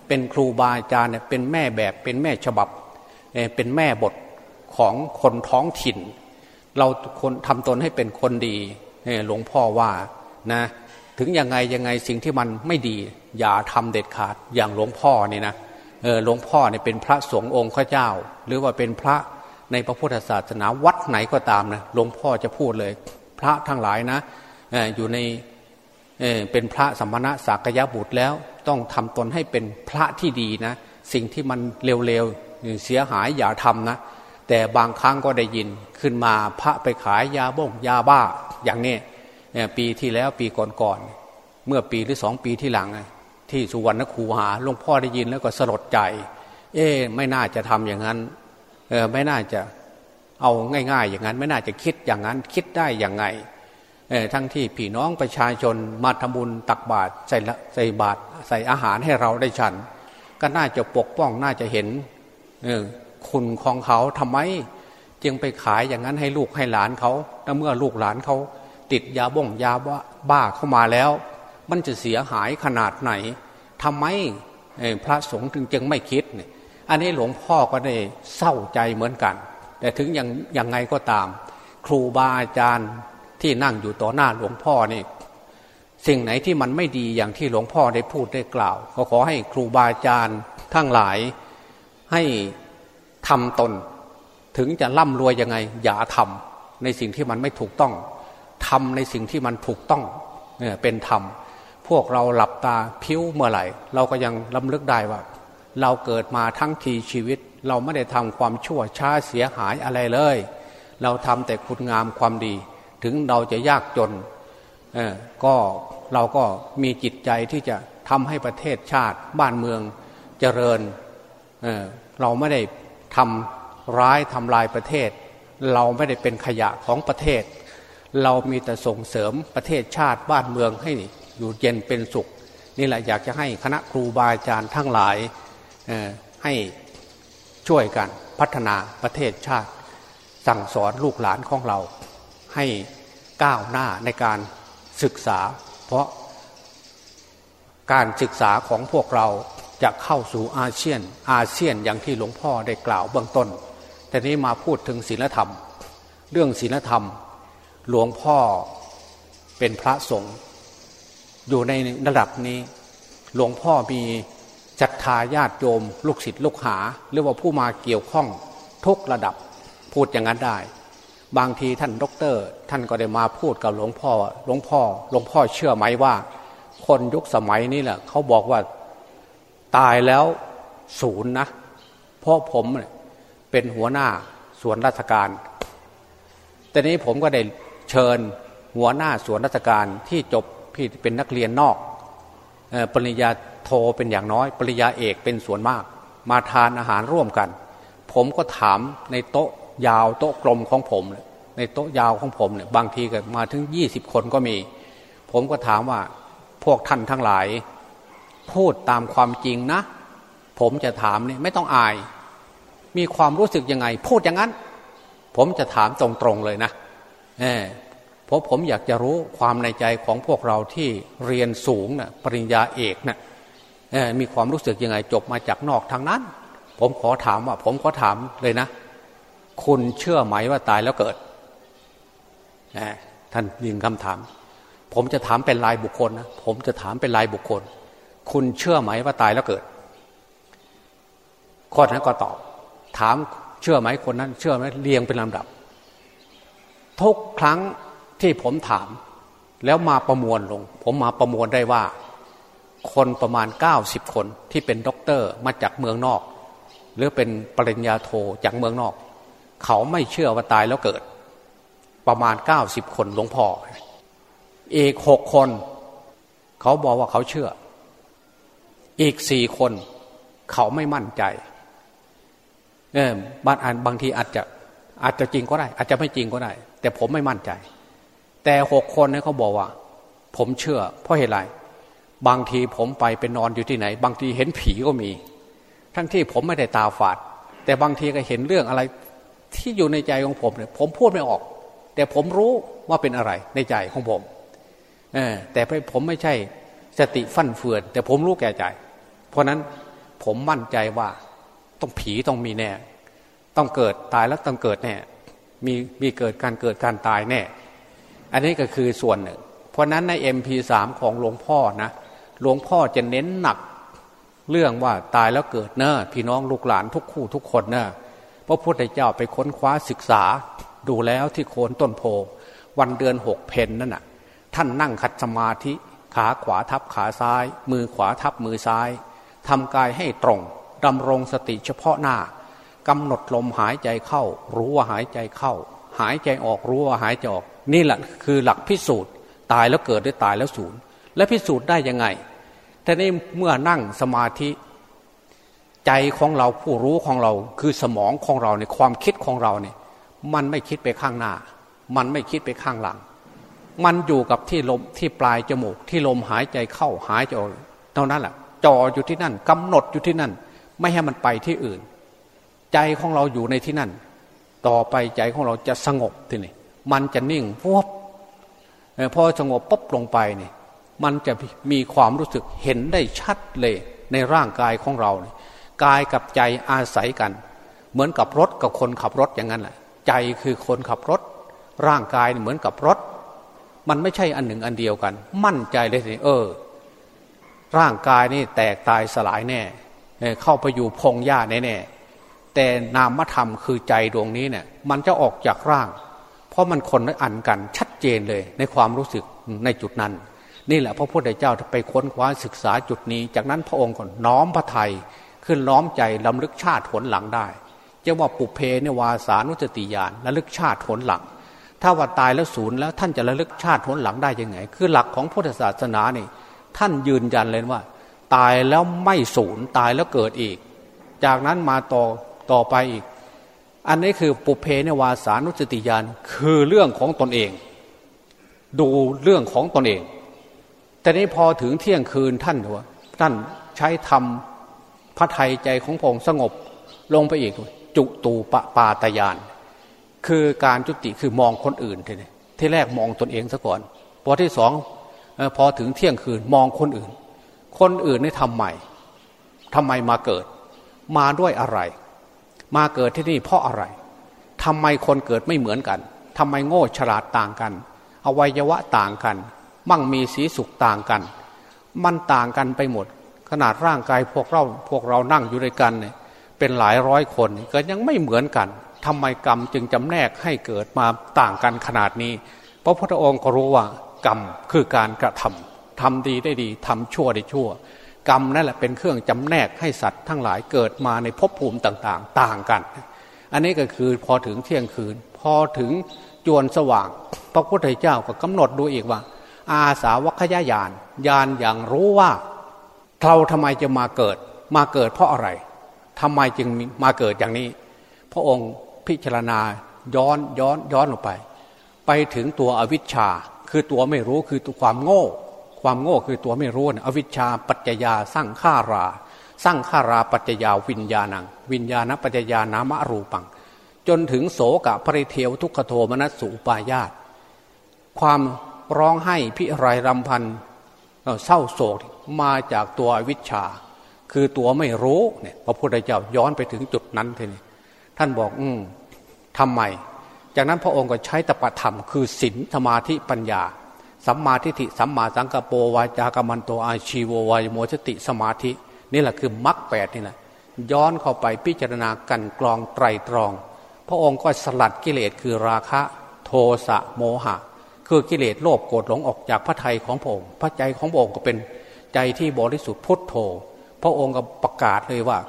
เป็นครูบาอาจารย์เนี่ยเป็นแม่แบบเป็นแม่ฉบับเป็นแม่บทของคนท้องถิ่น เราคนทำตนให้เป็นคนดีหลวงพ่อว่านะถึงยังไงยังไงสิ่งที่มันไม่ดี อย่าทำเด็ดขาดอย่างหลวงพ่อนี่นะหลวงพ่อเนี่ยเป็นพระสงฆ์องค์ข้าเจ้า หรือว่าเป็นพระในพระพุทธศาสนาวัดไหนก็ตามนะหลวงพ่อจะพูดเลย พระทั้งหลายนะอยู่ในเป็นพระสัมมณะสักยะบุตรแล้วต้องทำตนให้เป็นพระที่ดีนะ สิ่งที่มันเร็วๆเสียหายอย่าทำนะ แต่บางครั้งก็ได้ยินขึ้นมาพระไปขายยาบ้งยาบ้าอย่างนี้ปีที่แล้วปีก่อนๆเมื่อปีหรือสองปีที่หลัง ที่สุวรรณคูหาหลวงพ่อได้ยินแล้วก็สลดใจ เอ๊ไม่น่าจะทำอย่างนั้นเออไม่น่าจะ เอาง่าย ๆ อย่างนั้นไม่น่าจะคิดอย่างนั้นคิดได้อย่างไงทั้งที่พี่น้องประชาชนมาทำบุญตักบาตรใส่ใส่บาตรใส่อาหารให้เราได้ฉัน ก็น่าจะปกป้องน่าจะเห็นคุณของเขาทำไม จึงไปขายอย่างนั้นให้ลูกให้หลานเขาแล้วเมื่อลูกหลานเขาติดยาบ้งยาบ้าเข้ามาแล้ว มันจะเสียหายขนาดไหนทำไมพระสงฆ์ถึงจึงไม่คิด อันนี้หลวงพ่อก็ได้เศร้าใจเหมือนกัน แต่ถึงอย่างยังไงก็ตาม ครูบาอาจารย์ที่นั่งอยู่ต่อหน้าหลวงพ่อนี่สิ่งไหนที่มันไม่ดีอย่างที่หลวงพ่อได้พูดได้กล่าว ก็ขอให้ครูบาอาจารย์ทั้งหลายให้ทำตน ถึงจะร่ำรวยยังไง อย่าทำในสิ่งที่มันไม่ถูกต้องทำในสิ่งที่มันถูกต้องเนี่ยเป็นธรรมพวกเราหลับตาพิ้วเมื่อไหร่ เราก็ยังลำลึกได้ว่า เราเกิดมาทั้งทีชีวิต เราไม่ได้ทำความชั่วช้าเสียหายอะไรเลย เราทำแต่คุณงามความดี ถึงเราจะยากจนก็เราก็มีจิตใจที่จะทำให้ประเทศชาติบ้านเมืองเจริญเเราไม่ได้ทำร้ายทำลายประเทศ เราไม่ได้เป็นขยะของประเทศ เรามีแต่ส่งเสริมประเทศชาติบ้านเมืองให้อยู่เย็นเป็นสุข นี่แหละอยากจะให้คณะครูบาอาจารย์ทั้งหลาย ให้ช่วยกันพัฒนาประเทศชาติ สั่งสอนลูกหลานของเรา ให้ก้าวหน้าในการศึกษา เพราะการศึกษาของพวกเราจะเข้าสู่อาเซียน อาเซียนอย่างที่หลวงพ่อได้กล่าวเบื้องต้น แต่นี้มาพูดถึงศีลธรรม เรื่องศีลธรรม หลวงพ่อเป็นพระสงฆ์อยู่ในระดับนี้ หลวงพ่อมี จัตทาญาติโยม ลูกศิษย์ลูกหา หรือว่าผู้มาเกี่ยวข้องทุกระดับพูดอย่างนั้นได้ บางทีท่านด็อกเตอร์ ท่านก็ได้มาพูดกับหลวงพ่อหลวงพ่อหลวงพ่อเชื่อไหมว่า คนยุคสมัยนี้แหละเขาบอกว่าตายแล้วศูนย์นะ เพราะผมเป็นหัวหน้าส่วนราชการแต่นี้ผมก็ได้เชิญหัวหน้าส่วนราชการที่จบพี่เป็นนักเรียนนอก ปริญญาโทเป็นอย่างน้อย ปริญญาเอกเป็นส่วนมาก มาทานอาหารร่วมกัน ผมก็ถามในโต๊ะยาวโต๊ะกลมของผม ในโต๊ะยาวของผมเนี่ยบางทีก็มาถึงยี่สิบคนก็มี ผมก็ถามว่าพวกท่านทั้งหลาย พูดตามความจริงนะ ผมจะถามเนี่ยไม่ต้องอาย มีความรู้สึกยังไง พูดอย่างนั้น ผมจะถามตรงๆเลยนะเพราะผมอยากจะรู้ความในใจของพวกเราที่เรียนสูงนะ่ะปริญญาเอกนะ่ะมีความรู้สึกยังไงจบมาจากนอกทางนั้น ผมขอถามว่า ผมขอถามเลยนะ คุณเชื่อไหมว่าตายแล้วเกิดท่านยิงคำถาม ผมจะถามเป็นรายบุคคลนะผมจะถามเป็นรายบุคคล คุณเชื่อไหมว่าตายแล้วเกิดคนนั้นก็ตอบ ถามเชื่อไหมคนนั้น เชื่อไหมเรียงเป็นลำดับ ทุกครั้ง ที่ผมถาม แล้วมาประมวลลง ผมมาประมวลได้ว่า คนประมาณเก้าสิบคนที่เป็นด็อกเตอร์มาจากเมืองนอก หรือเป็นปริญญาโทจากเมืองนอก เขาไม่เชื่อว่าตายแล้วเกิด ประมาณเก้าสิบคนหลวงพ่ออีกหกคน เขาบอกว่าเขาเชื่อ อีกสี่คน เขาไม่มั่นใจเออบางอันบางทีอาจจะอาจจะจริงก็ได้ อาจจะไม่จริงก็ได้ แต่ผมไม่มั่นใจ แต่หกคนนี่เขาบอกว่า ผมเชื่อ เพราะเหตุไรบางทีผมไปไปนอนอยู่ที่ไหน บางทีเห็นผีก็มี ทั้งที่ผมไม่ได้ตาฝาด แต่บางทีก็เห็นเรื่องอะไรที่อยู่ในใจของผมเนี่ย ผมพูดไม่ออก แต่ผมรู้ว่าเป็นอะไรในใจของผมเออแต่ผมไม่ใช่สติฟั่นเฟือน แต่ผมรู้แก่ใจ เพราะนั้นผมมั่นใจว่าต้องผีต้องมีแน่ ต้องเกิดตายแล้วต้องเกิดแน่ มีมีเกิดการเกิดการตายแน่ อันนี้ก็คือส่วนหนึ่ง เพราะนั้นใน MP3 ของหลวงพ่อนะหลวงพ่อจะเน้นหนักเรื่องว่าตายแล้วเกิดเนอะพี่น้องลูกหลานทุกคู่ทุกคนเนอะพระพุทธเจ้าไปค้นคว้าศึกษาดูแล้วที่โคนต้นโพ วันเดือนหกเพนนั่นน่ะ ท่านนั่งขัดสมาธิขาขวาทับขาซ้าย มือขวาทับมือซ้ายทำกายให้ตรงดำรงสติเฉพาะหน้ากำหนดลมหายใจเข้า รู้ว่าหายใจเข้า หายใจออกรู้ว่าหายใจออก นี่แหละคือหลักพิสูจน์ ตายแล้วเกิดได้ตายแล้วสูญและพิสูจน์ได้ยังไง แต่นี่เมื่อนั่งสมาธิ ใจของเราผู้รู้ของเรา คือสมองของเราในความคิดของเราเนี่ย มันไม่คิดไปข้างหน้า มันไม่คิดไปข้างหลัง มันอยู่กับที่ลมที่ปลายจมูก ที่ลมหายใจเข้าหายใจออกเท่านั้นแหละจ่ออยู่ที่นั่นกำหนดอยู่ที่นั่น ไม่ให้มันไปที่อื่น ใจของเราอยู่ในที่นั่น ต่อไปใจของเราจะสงบทีนี่ มันจะนิ่งพวบพอสงบปุ๊บลงไปนี่มันจะมีความรู้สึกเห็นได้ชัดเลยในร่างกายของเราเนี่ยกายกับใจอาศัยกัน เหมือนกับรถกับคนขับรถอย่างนั้นแหละใจคือคนขับรถ ร่างกายเหมือนกับรถ มันไม่ใช่อันหนึ่งอันเดียวกัน มั่นใจเลยสิเออ ร่างกายนี่แตกตายสลายแน่เข้าไปอยู่พงหญ้าแน่แต่นามธรรมคือใจดวงนี้เนี่ย มันจะออกจากร่าง เพราะมันคนอันกันชัดเจนเลยในความรู้สึกในจุดนั้น นี่แหละพระพุทธเจ้าไปค้นคว้าศึกษาจุดนี้ จากนั้นพระองค์ก็น้อมพระไทยขึ้นน้อมใจลำลึกชาติผลหลังได้จะว่าปุเพเนวาสานุสติญาณระลึกชาติผลหลัง ถ้าว่าตายแล้วศูนย์แล้วท่านจะระลึกชาติผลหลังได้ยังไง คือหลักของพุทธศาสนานี่ท่านยืนยันเลยว่า ตายแล้วไม่สูญตายแล้วเกิดอีก จากนั้นมาต่อต่อไปอีก อันนี้คือปุเพเนวาสานุสติญาณคือเรื่องของตนเอง ดูเรื่องของตนเอง แต่นี้พอถึงเที่ยงคืนท่านหัวท่านใช้ทำพระไทยใจของพงสงบลงไปอีก จุตูปปาตยาน คือการจุติคือมองคนอื่นทีนี้ที่แรกมองตนเองซะก่อน พอที่สองพอถึงเที่ยงคืนมองคนอื่น คนอื่นนี่ทำไมทำไมมาเกิด มาด้วยอะไร มาเกิดที่นี่เพราะอะไรทำไมคนเกิดไม่เหมือนกันทำไมโง่ฉลาดต่างกันอวัยวะต่างกัน มั่งมีสีสุขต่างกัน มันต่างกันไปหมด ขนาดร่างกายพวกเราพวกเรานั่งอยู่ด้วยกันเนี่ยเป็นหลายร้อยคนก็ยังไม่เหมือนกันทำไมกรรมจึงจำแนกให้เกิดมาต่างกันขนาดนี้เพราะพระองค์ก็รู้ว่ากรรมคือการกระทำทำดีได้ดีทำชั่วได้ชั่ว กรรมนั่นแหละเป็นเครื่องจำแนกให้สัตว์ทั้งหลายเกิดมาในภพภูมิต่างๆ ต่างกัน อันนี้ก็คือพอถึงเที่ยงคืน พอถึงจวนสว่าง พระพุทธเจ้าก็กำหนดดูอีกว่า อาสาวัคยายานยานอย่างรู้ว่าเราทำไมจะมาเกิด มาเกิดเพราะอะไรทำไมจึงมาเกิดอย่างนี้ พระองค์พิจารณาย้อนย้อนย้อนลงไป ไปถึงตัวอวิชชาคือตัวไม่รู้คือตัวความโง่ ความโง่คือตัวไม่รู้อวิชชาปัจจยาสร้างข้าราสร้างข้าราปัจจยาวิญญาณัง วิญญาณปัจจยานามรูปัง จนถึงโสกะปริเทวทุกขโทมนัสสุปายาตความร้องไห้พิไรรำพันเศร้าโศกมาจากตัววิชา คือตัวไม่รู้เนี่ยพระพุทธเจ้าย้อนไปถึงจุดนั้นทีนี้ท่านบอกอืมทำไม จากนั้นพระองค์ก็ใช้ตปะธรรม คือศีลสมาธิปัญญา สัมมาทิฏฐิสัมมาสังกปรวาจากรรมันโตอาชีโววายโมชติสมาธิ นี่แหละคือมรรคแปดนี่แหละย้อนเข้าไปพิจารณากันกรองไตรตรอง พระองค์ก็สลัดกิเลสคือราคะ โทสะโมหะ คือกิเลสโลภโกรธหลงออกจากพระทัยของพระองค์ พระใจของพระองค์ก็เป็นใจที่บริสุทธิ์พุทโธ พระองค์ก็ประกาศเลยว่า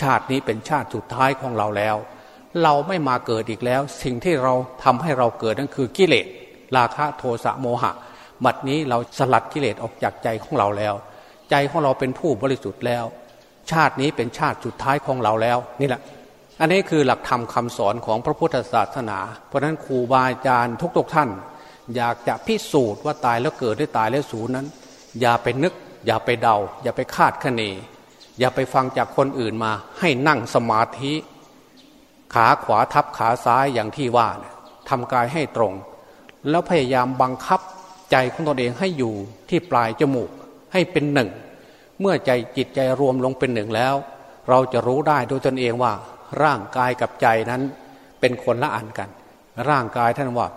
ชาตินี้เป็นชาติสุดท้ายของเราแล้ว เราไม่มาเกิดอีกแล้ว สิ่งที่เราทำให้เราเกิดนั่นคือกิเลส ราคะโทสะโมหะบัดนี้เราสลัดกิเลสออกจากใจของเราแล้ว ใจของเราเป็นผู้บริสุทธิ์แล้ว ชาตินี้เป็นชาติสุดท้ายของเราแล้วนี่แหละอันนี้คือหลักธรรมคาสอนของพระพุทธศาสนา เพราะฉะนั้นครูบาอาจารย์ทุกๆทท่าน อยากจะพิสูจน์ว่าตายแล้วเกิดได้ตายแล้วสูญนั้น อย่าไปนึก อย่าไปเดา อย่าไปคาดคะเน อย่าไปฟังจากคนอื่นมา ให้นั่งสมาธิ ขาขวาทับขาซ้ายอย่างที่ว่าทำกายให้ตรง แล้วพยายามบังคับใจของตนเองให้อยู่ที่ปลายจมูกให้เป็นหนึ่ง เมื่อใจจิตใจรวมลงเป็นหนึ่งแล้ว เราจะรู้ได้โดยตนเองว่า ร่างกายกับใจนั้นเป็นคนละอันกัน ร่างกายท่านว่า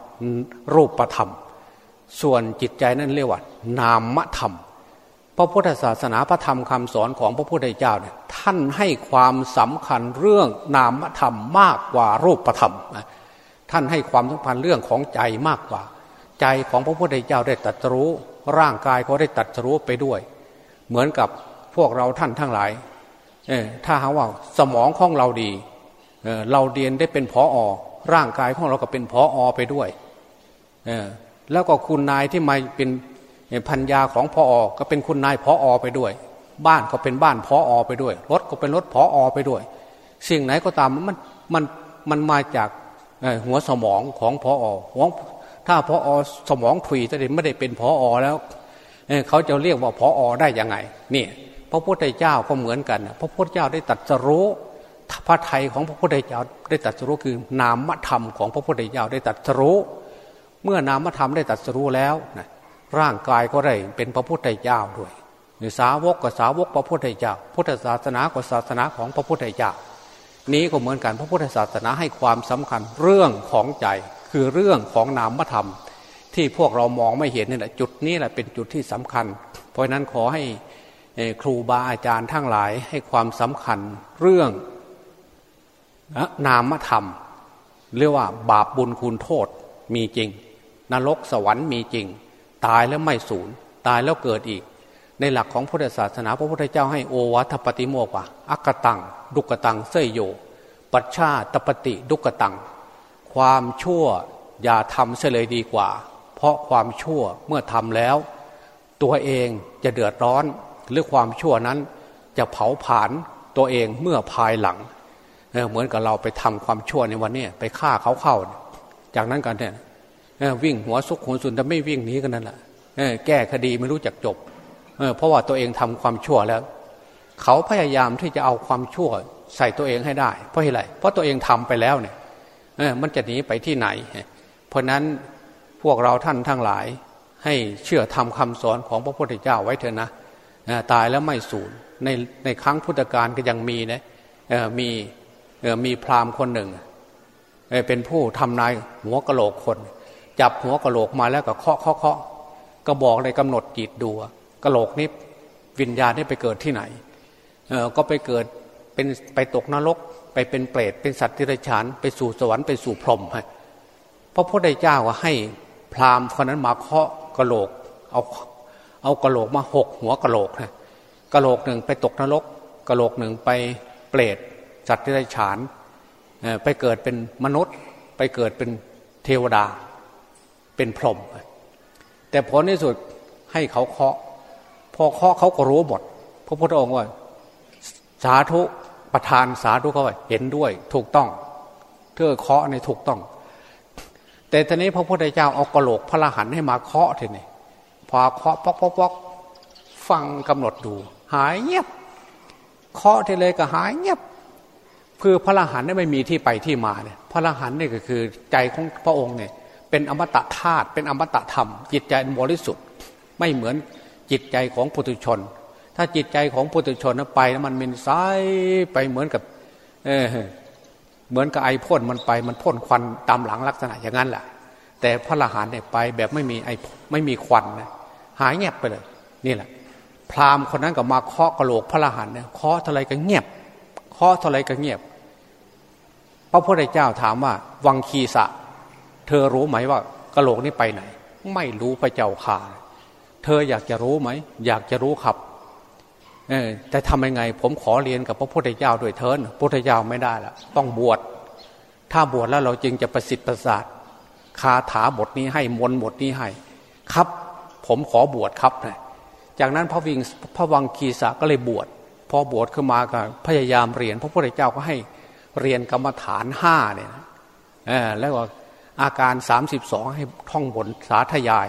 รูปธรรม ส่วนจิตใจนั้นเรียกว่านามธรรมพระพุทธศาสนาพระธรรมคำสอนของพระพุทธเจ้าเนี่ยท่านให้ความสำคัญเรื่องนามธรรมมากกว่ารูปธรรม ท่านให้ความสำคัญเรื่องของใจมากกว่า ใจของพระพุทธเจ้าได้ตัดรู้ ร่างกายก็ได้ตัดรู้ไปด้วย เหมือนกับพวกเราท่านทั้งหลายเออถ้าหาว่าสมองของเราดีเออเราเรียนได้เป็นพออร่างกายของเราก็เป็นพออไปด้วยเออแล้วก็คุณนายที่มาเป็นพันยาของพออก็เป็นคุณนายพออไปด้วย บ้านก็เป็นบ้านพออไปด้วย รถก็เป็นรถพออไปด้วย สิ่งไหนก็ตามมันมันมันมาจาก หัวสมองของพออหัวถ้าพออสมองถุยแต่ไม่ได้เป็นพออแล้วเขาจะเรียกว่าพออได้ยังไงนี่พระพุทธเจ้าก็เหมือนกัน พระพุทธเจ้าได้ตัดสรู้พระไทยของพระพุทธเจ้าได้ตัดสรู้คือนามธรรมของพระพุทธเจ้าได้ตัดสรู้ เมื่อนามธรรมได้ตัดสรู้แล้วนะร่างกายก็ได้เป็นพระพุทธเจ้าด้วยสาวกก็สาวกพระพุทธเจ้า พุทธศาสนาก็ศาสนาของพระพุทธเจ้า นี้ก็เหมือนกันพระพุทธศาสนาให้ความสำคัญเรื่องของใจ คือเรื่องของนามธรรม ที่พวกเรามองไม่เห็นนี่แหละจุดนี้แหละเป็นจุดที่สำคัญ เพราะนั้นขอให้ครูบาอาจารย์ทั้งหลายให้ความสำคัญเรื่องนามธรรม เรียกว่าบาปบุญคุณโทษมีจริง นรกสวรรค์มีจริง ตายแล้วไม่สูญตายแล้วเกิดอีก ในหลักของพุทธศาสนาพระพุทธเจ้าให้โอวัตปฏิโมกว่าอักตัง ดุกตังเสยโย ปัชชาตปฏิดุกตัง ความชั่วอย่าทำเสียเลยดีกว่า เพราะความชั่วเมื่อทำแล้ว ตัวเองจะเดือดร้อน หรือความชั่วนั้นจะเผาผลาญตัวเองเมื่อภายหลังเเหมือนกับเราไปทำความชั่วในวันนี้ไปฆ่าเขาเข้า จากนั้นกันเนี่ยวิ่งหัวซุกหัวสุนแต่ไม่วิ่งหนีกันนั่นแหละแก้คดีไม่รู้จักจบ เเพราะว่าตัวเองทำความชั่วแล้ว เขาพยายามที่จะเอาความชั่วใส่ตัวเองให้ได้ เพราะอะไรเพราะตัวเองทำไปแล้วเนี่ยมันจะหนีไปที่ไหน เพราะนั้นพวกเราท่านทั้งหลาย ให้เชื่อทำคำสอนของพระพุทธเจ้าไว้เถอะนะตายแล้วไม่สูญในในครั้งพุทธกาลก็ยังมีนะมีมีพราหมณ์คนหนึ่ง เป็นผู้ทำนายหัวกะโหลกคน จับหัวกะโหลกมาแล้วก็เคาะเคาะเคาะก็บอกเลยกำหนดจิตดู กระโหลกนี้วิญญาณนี่ไปเกิดที่ไหนก็ไปเกิดเป็นไปตกนรก ไปเป็นเปรตเป็นสัตว์ที่ไรฉานไปสู่สวรรค์ไปสู่พรหมให้พระพุทธเจ้าก็ให้พราหมณ์คนนั้นมาเคาะกระโหลกเอาเอากระโหลกมาหกหัวกระโหลกนะกระโหลกหนึ่งไปตกนรกกระโหลกหนึ่งไปเปรตสัตว์ที่ไรฉานไปเกิดเป็นมนุษย์ ไปเกิดเป็นเทวดาเป็นพรหมแต่ผลที่สุดให้เขาเคาะ อเคาะเขาก็รู้หมดพระพุทธองค์ว่า สาธุประธานสาธุเขาเห็นด้วยถูกต้องเธอเคาะในถูกต้อง แต่ตอนนี้พระพุทธเจ้าเอากระโหลกพระรหันให้มาเคาะทีนี่พอเคาะป๊อกปอกปอกฟังกำหนดดู หายเงียบเคาะทีเลยก็หายเงียบคือพระรหันนี่ไม่มีที่ไปที่มาเนี่ยพระรหันนี่ก็คือใจของพระองค์เนี่ยเป็นอมตะธาตุเป็นอมตะธรรม จิตใจบริสุทธิ์ไม่เหมือน จิตใจของปุถุชน ถ้าจิตใจของปุถุชนไปแล้วมันเป็นซ้ายไปเหมือนกับเออเหมือนกับไอพ่นมันไปมันพ่นควันตามหลังลักษณะอย่างนั้นแหละแต่พระละหานเนี่ยไปแบบไม่มีไอไม่มีควันนะหายเงียบไปเลย นี่แหละ พราหมณ์คนนั้นก็มาเคาะกระโหลกพระละหันเนี่ยเคาะเท่าไรก็เงียบเคาะเท่าไรก็เงียบ พระพุทธเจ้าถามว่า วังคีสะ เธอรู้ไหมว่ากระโหลกนี้ไปไหน ไม่รู้พระเจ้าข่า เธออยากจะรู้ไหมอยากจะรู้ครับแต่ทำยังไง ผมขอเรียนกับพระพุทธเจ้าด้วยเทินพระพุทธเจ้าไม่ได้ละต้องบวชถ้าบวชแล้วเราจึงจะประสิทธิ์ประสาทคาถาบทนี้ให้มนบทนี้ให้ ครับ ผมขอบวชครับนะจากนั้นพระวิงพระวังคีสะก็เลยบวชพอบวชขึ้นมาก็พยายามเรียน พระพุทธเจ้าก็ให้เรียนกรรมฐานห้าเนี่ยแล้วก็อาการสามสิบสองให้ท่องบนสาธยาย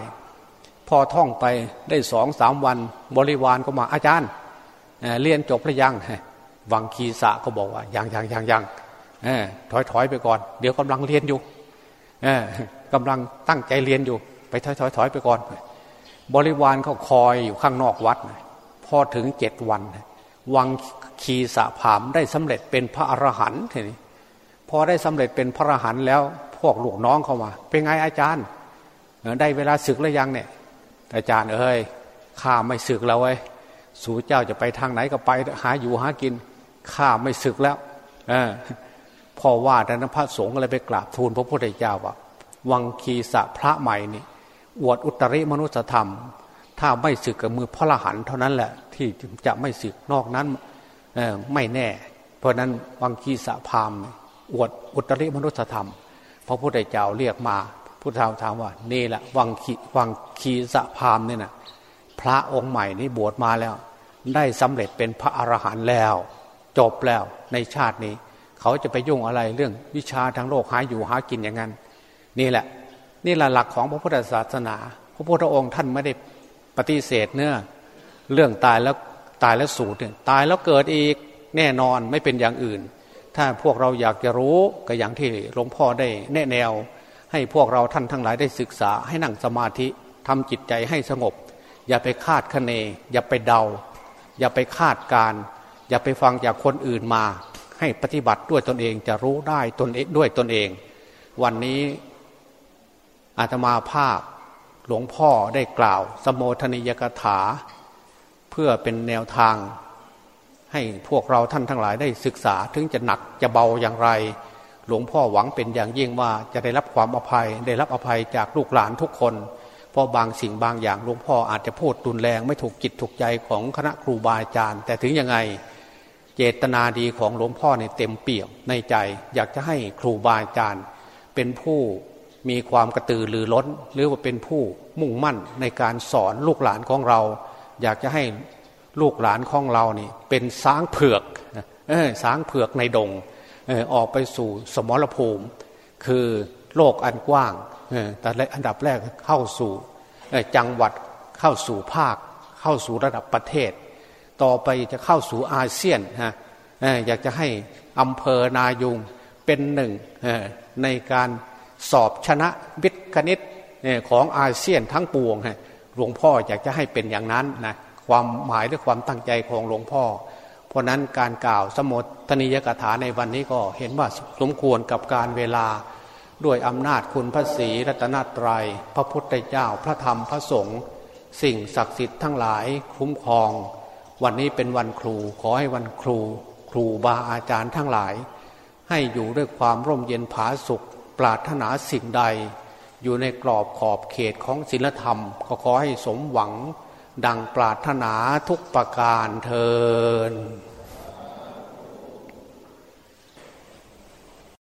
พอท่องไปได้สองสามวัน บริวารก็มาอาจารย์เรียนจบหรือยังวังคีสะก็บอกว่ายังยังยังยังถอยถอยไปก่อน เดี๋ยวกำลังเรียนอยู่กำลังตั้งใจเรียนอยู่ ไปถอยถอยถอยไปก่อน บริวารเขาคอยอยู่ข้างนอกวัดพอถึงเจ็ดวัน วังคีสะผามได้สำเร็จเป็นพระอรหันต์ทีนี้พอได้สำเร็จเป็นพระอรหันต์แล้วพวกลูกน้องเข้ามา เป็นไงอาจารย์ ได้เวลาศึกแล้วยังเนี่ย อาจารย์เอ้ยข้าไม่ศึกแล้วเว้ยสู่เจ้าจะไปทางไหนก็ไป หาอยู่หากินข้าไม่ศึกแล้วอพ่อว่าแต่นั้นพระสงฆ์อะไรไปกราบทูลพระพุทธเจ้าว่า วังคีสะพระใหม่นี่อวดอุตริมนุสธรรม ถ้าไม่ศึกกับมือพระละหันเท่านั้นแหละ ที่จะไม่ศึกนอกนั้นไม่แน่ เพราะนั้นวังคีสะพามอวดอุตริมนุสธรรม พระพุทธเจ้าเรียกมา พุทธาถามว่านี่แหละวังคีวังคีสะพามเนี่ยนะพระองค์ใหม่นี่บวชมาแล้ว ได้สำเร็จเป็นพระอรหันต์แล้ว จบแล้วในชาตินี้ เขาจะไปยุ่งอะไรเรื่องวิชาทางโลกหาอยู่หากินอย่างนั้น นี่แหละ นี่แหละหลักของพระพุทธศาสนา พระพุทธองค์ท่านไม่ได้ปฏิเสธเนื้อเรื่องตายแล้วตายแล้วสูญตายแล้วเกิดอีกแน่นอนไม่เป็นอย่างอื่น ถ้าพวกเราอยากจะรู้ก็อย่างที่หลวงพ่อได้แนะแนว ให้พวกเราท่านทั้งหลายได้ศึกษาให้นั่งสมาธิทำจิตใจให้สงบ อย่าไปคาดคะเน อย่าไปเดา อย่าไปคาดการ อย่าไปฟังจากคนอื่นมา ให้ปฏิบัติด้วยตนเองจะรู้ได้ตนเองด้วยตนเอง วันนี้อาตมาภาพหลวงพ่อได้กล่าว สมโภชนิยกถา เพื่อเป็นแนวทาง ให้พวกเราท่านทั้งหลายได้ศึกษาถึงจะหนักจะเบาอย่างไร หลวงพ่อหวังเป็นอย่างยิ่งว่าจะได้รับความอภัย ได้รับอภัยจากลูกหลานทุกคนเพราะบางสิ่งบางอย่างหลวงพ่ออาจจะพูดตุนแรงไม่ถูกจิตถูกใจของคณะครูบาอาจารย์ แต่ถึงยังไงเจตนาดีของหลวงพ่อเนี่ยเต็มเปี่ยมในใจ อยากจะให้ครูบาอาจารย์ เป็นผู้มีความกระตือรือร้น หรือว่าเป็นผู้มุ่งมั่นในการสอนลูกหลานของเรา อยากจะให้ลูกหลานของเรานี่เป็นช้างเผือกช้างเผือกในดง ออกไปสู่สมรภูมิ คือโลกอันกว้างแต่อันดับแรกเข้าสู่จังหวัดเข้าสู่ภาค เข้าสู่ระดับประเทศ ต่อไปจะเข้าสู่อาเซียนฮะอยากจะให้อำเภอนายุงเป็นหนึ่งในการสอบชนะวิทย์คณิตของอาเซียนทั้งปวงหลวงพ่ออยากจะให้เป็นอย่างนั้นนะความหมายหรือความตั้งใจของหลวงพ่อ เพราะนั้นการกล่าวสมุทนิยกถาในวันนี้ก็เห็นว่าสมควรกับการเวลา ด้วยอำนาจคุณพระศรีรัตนตรยัย พระพุทธเจ้าพระธรรมพระสงฆ์สิ่งศักดิ์สิทธิ์ทั้งหลายคุ้มครอง วันนี้เป็นวันครูขอให้วันครู ครูบาอาจารย์ทั้งหลาย ให้อยู่ด้วยความร่มเย็นผาสุข ปรารถนาสิ่งใด อยู่ในกรอบขอบเขตของศีลธรรม ก็ขอให้สมหวัง ดังปรารถนาทุกประการเทิน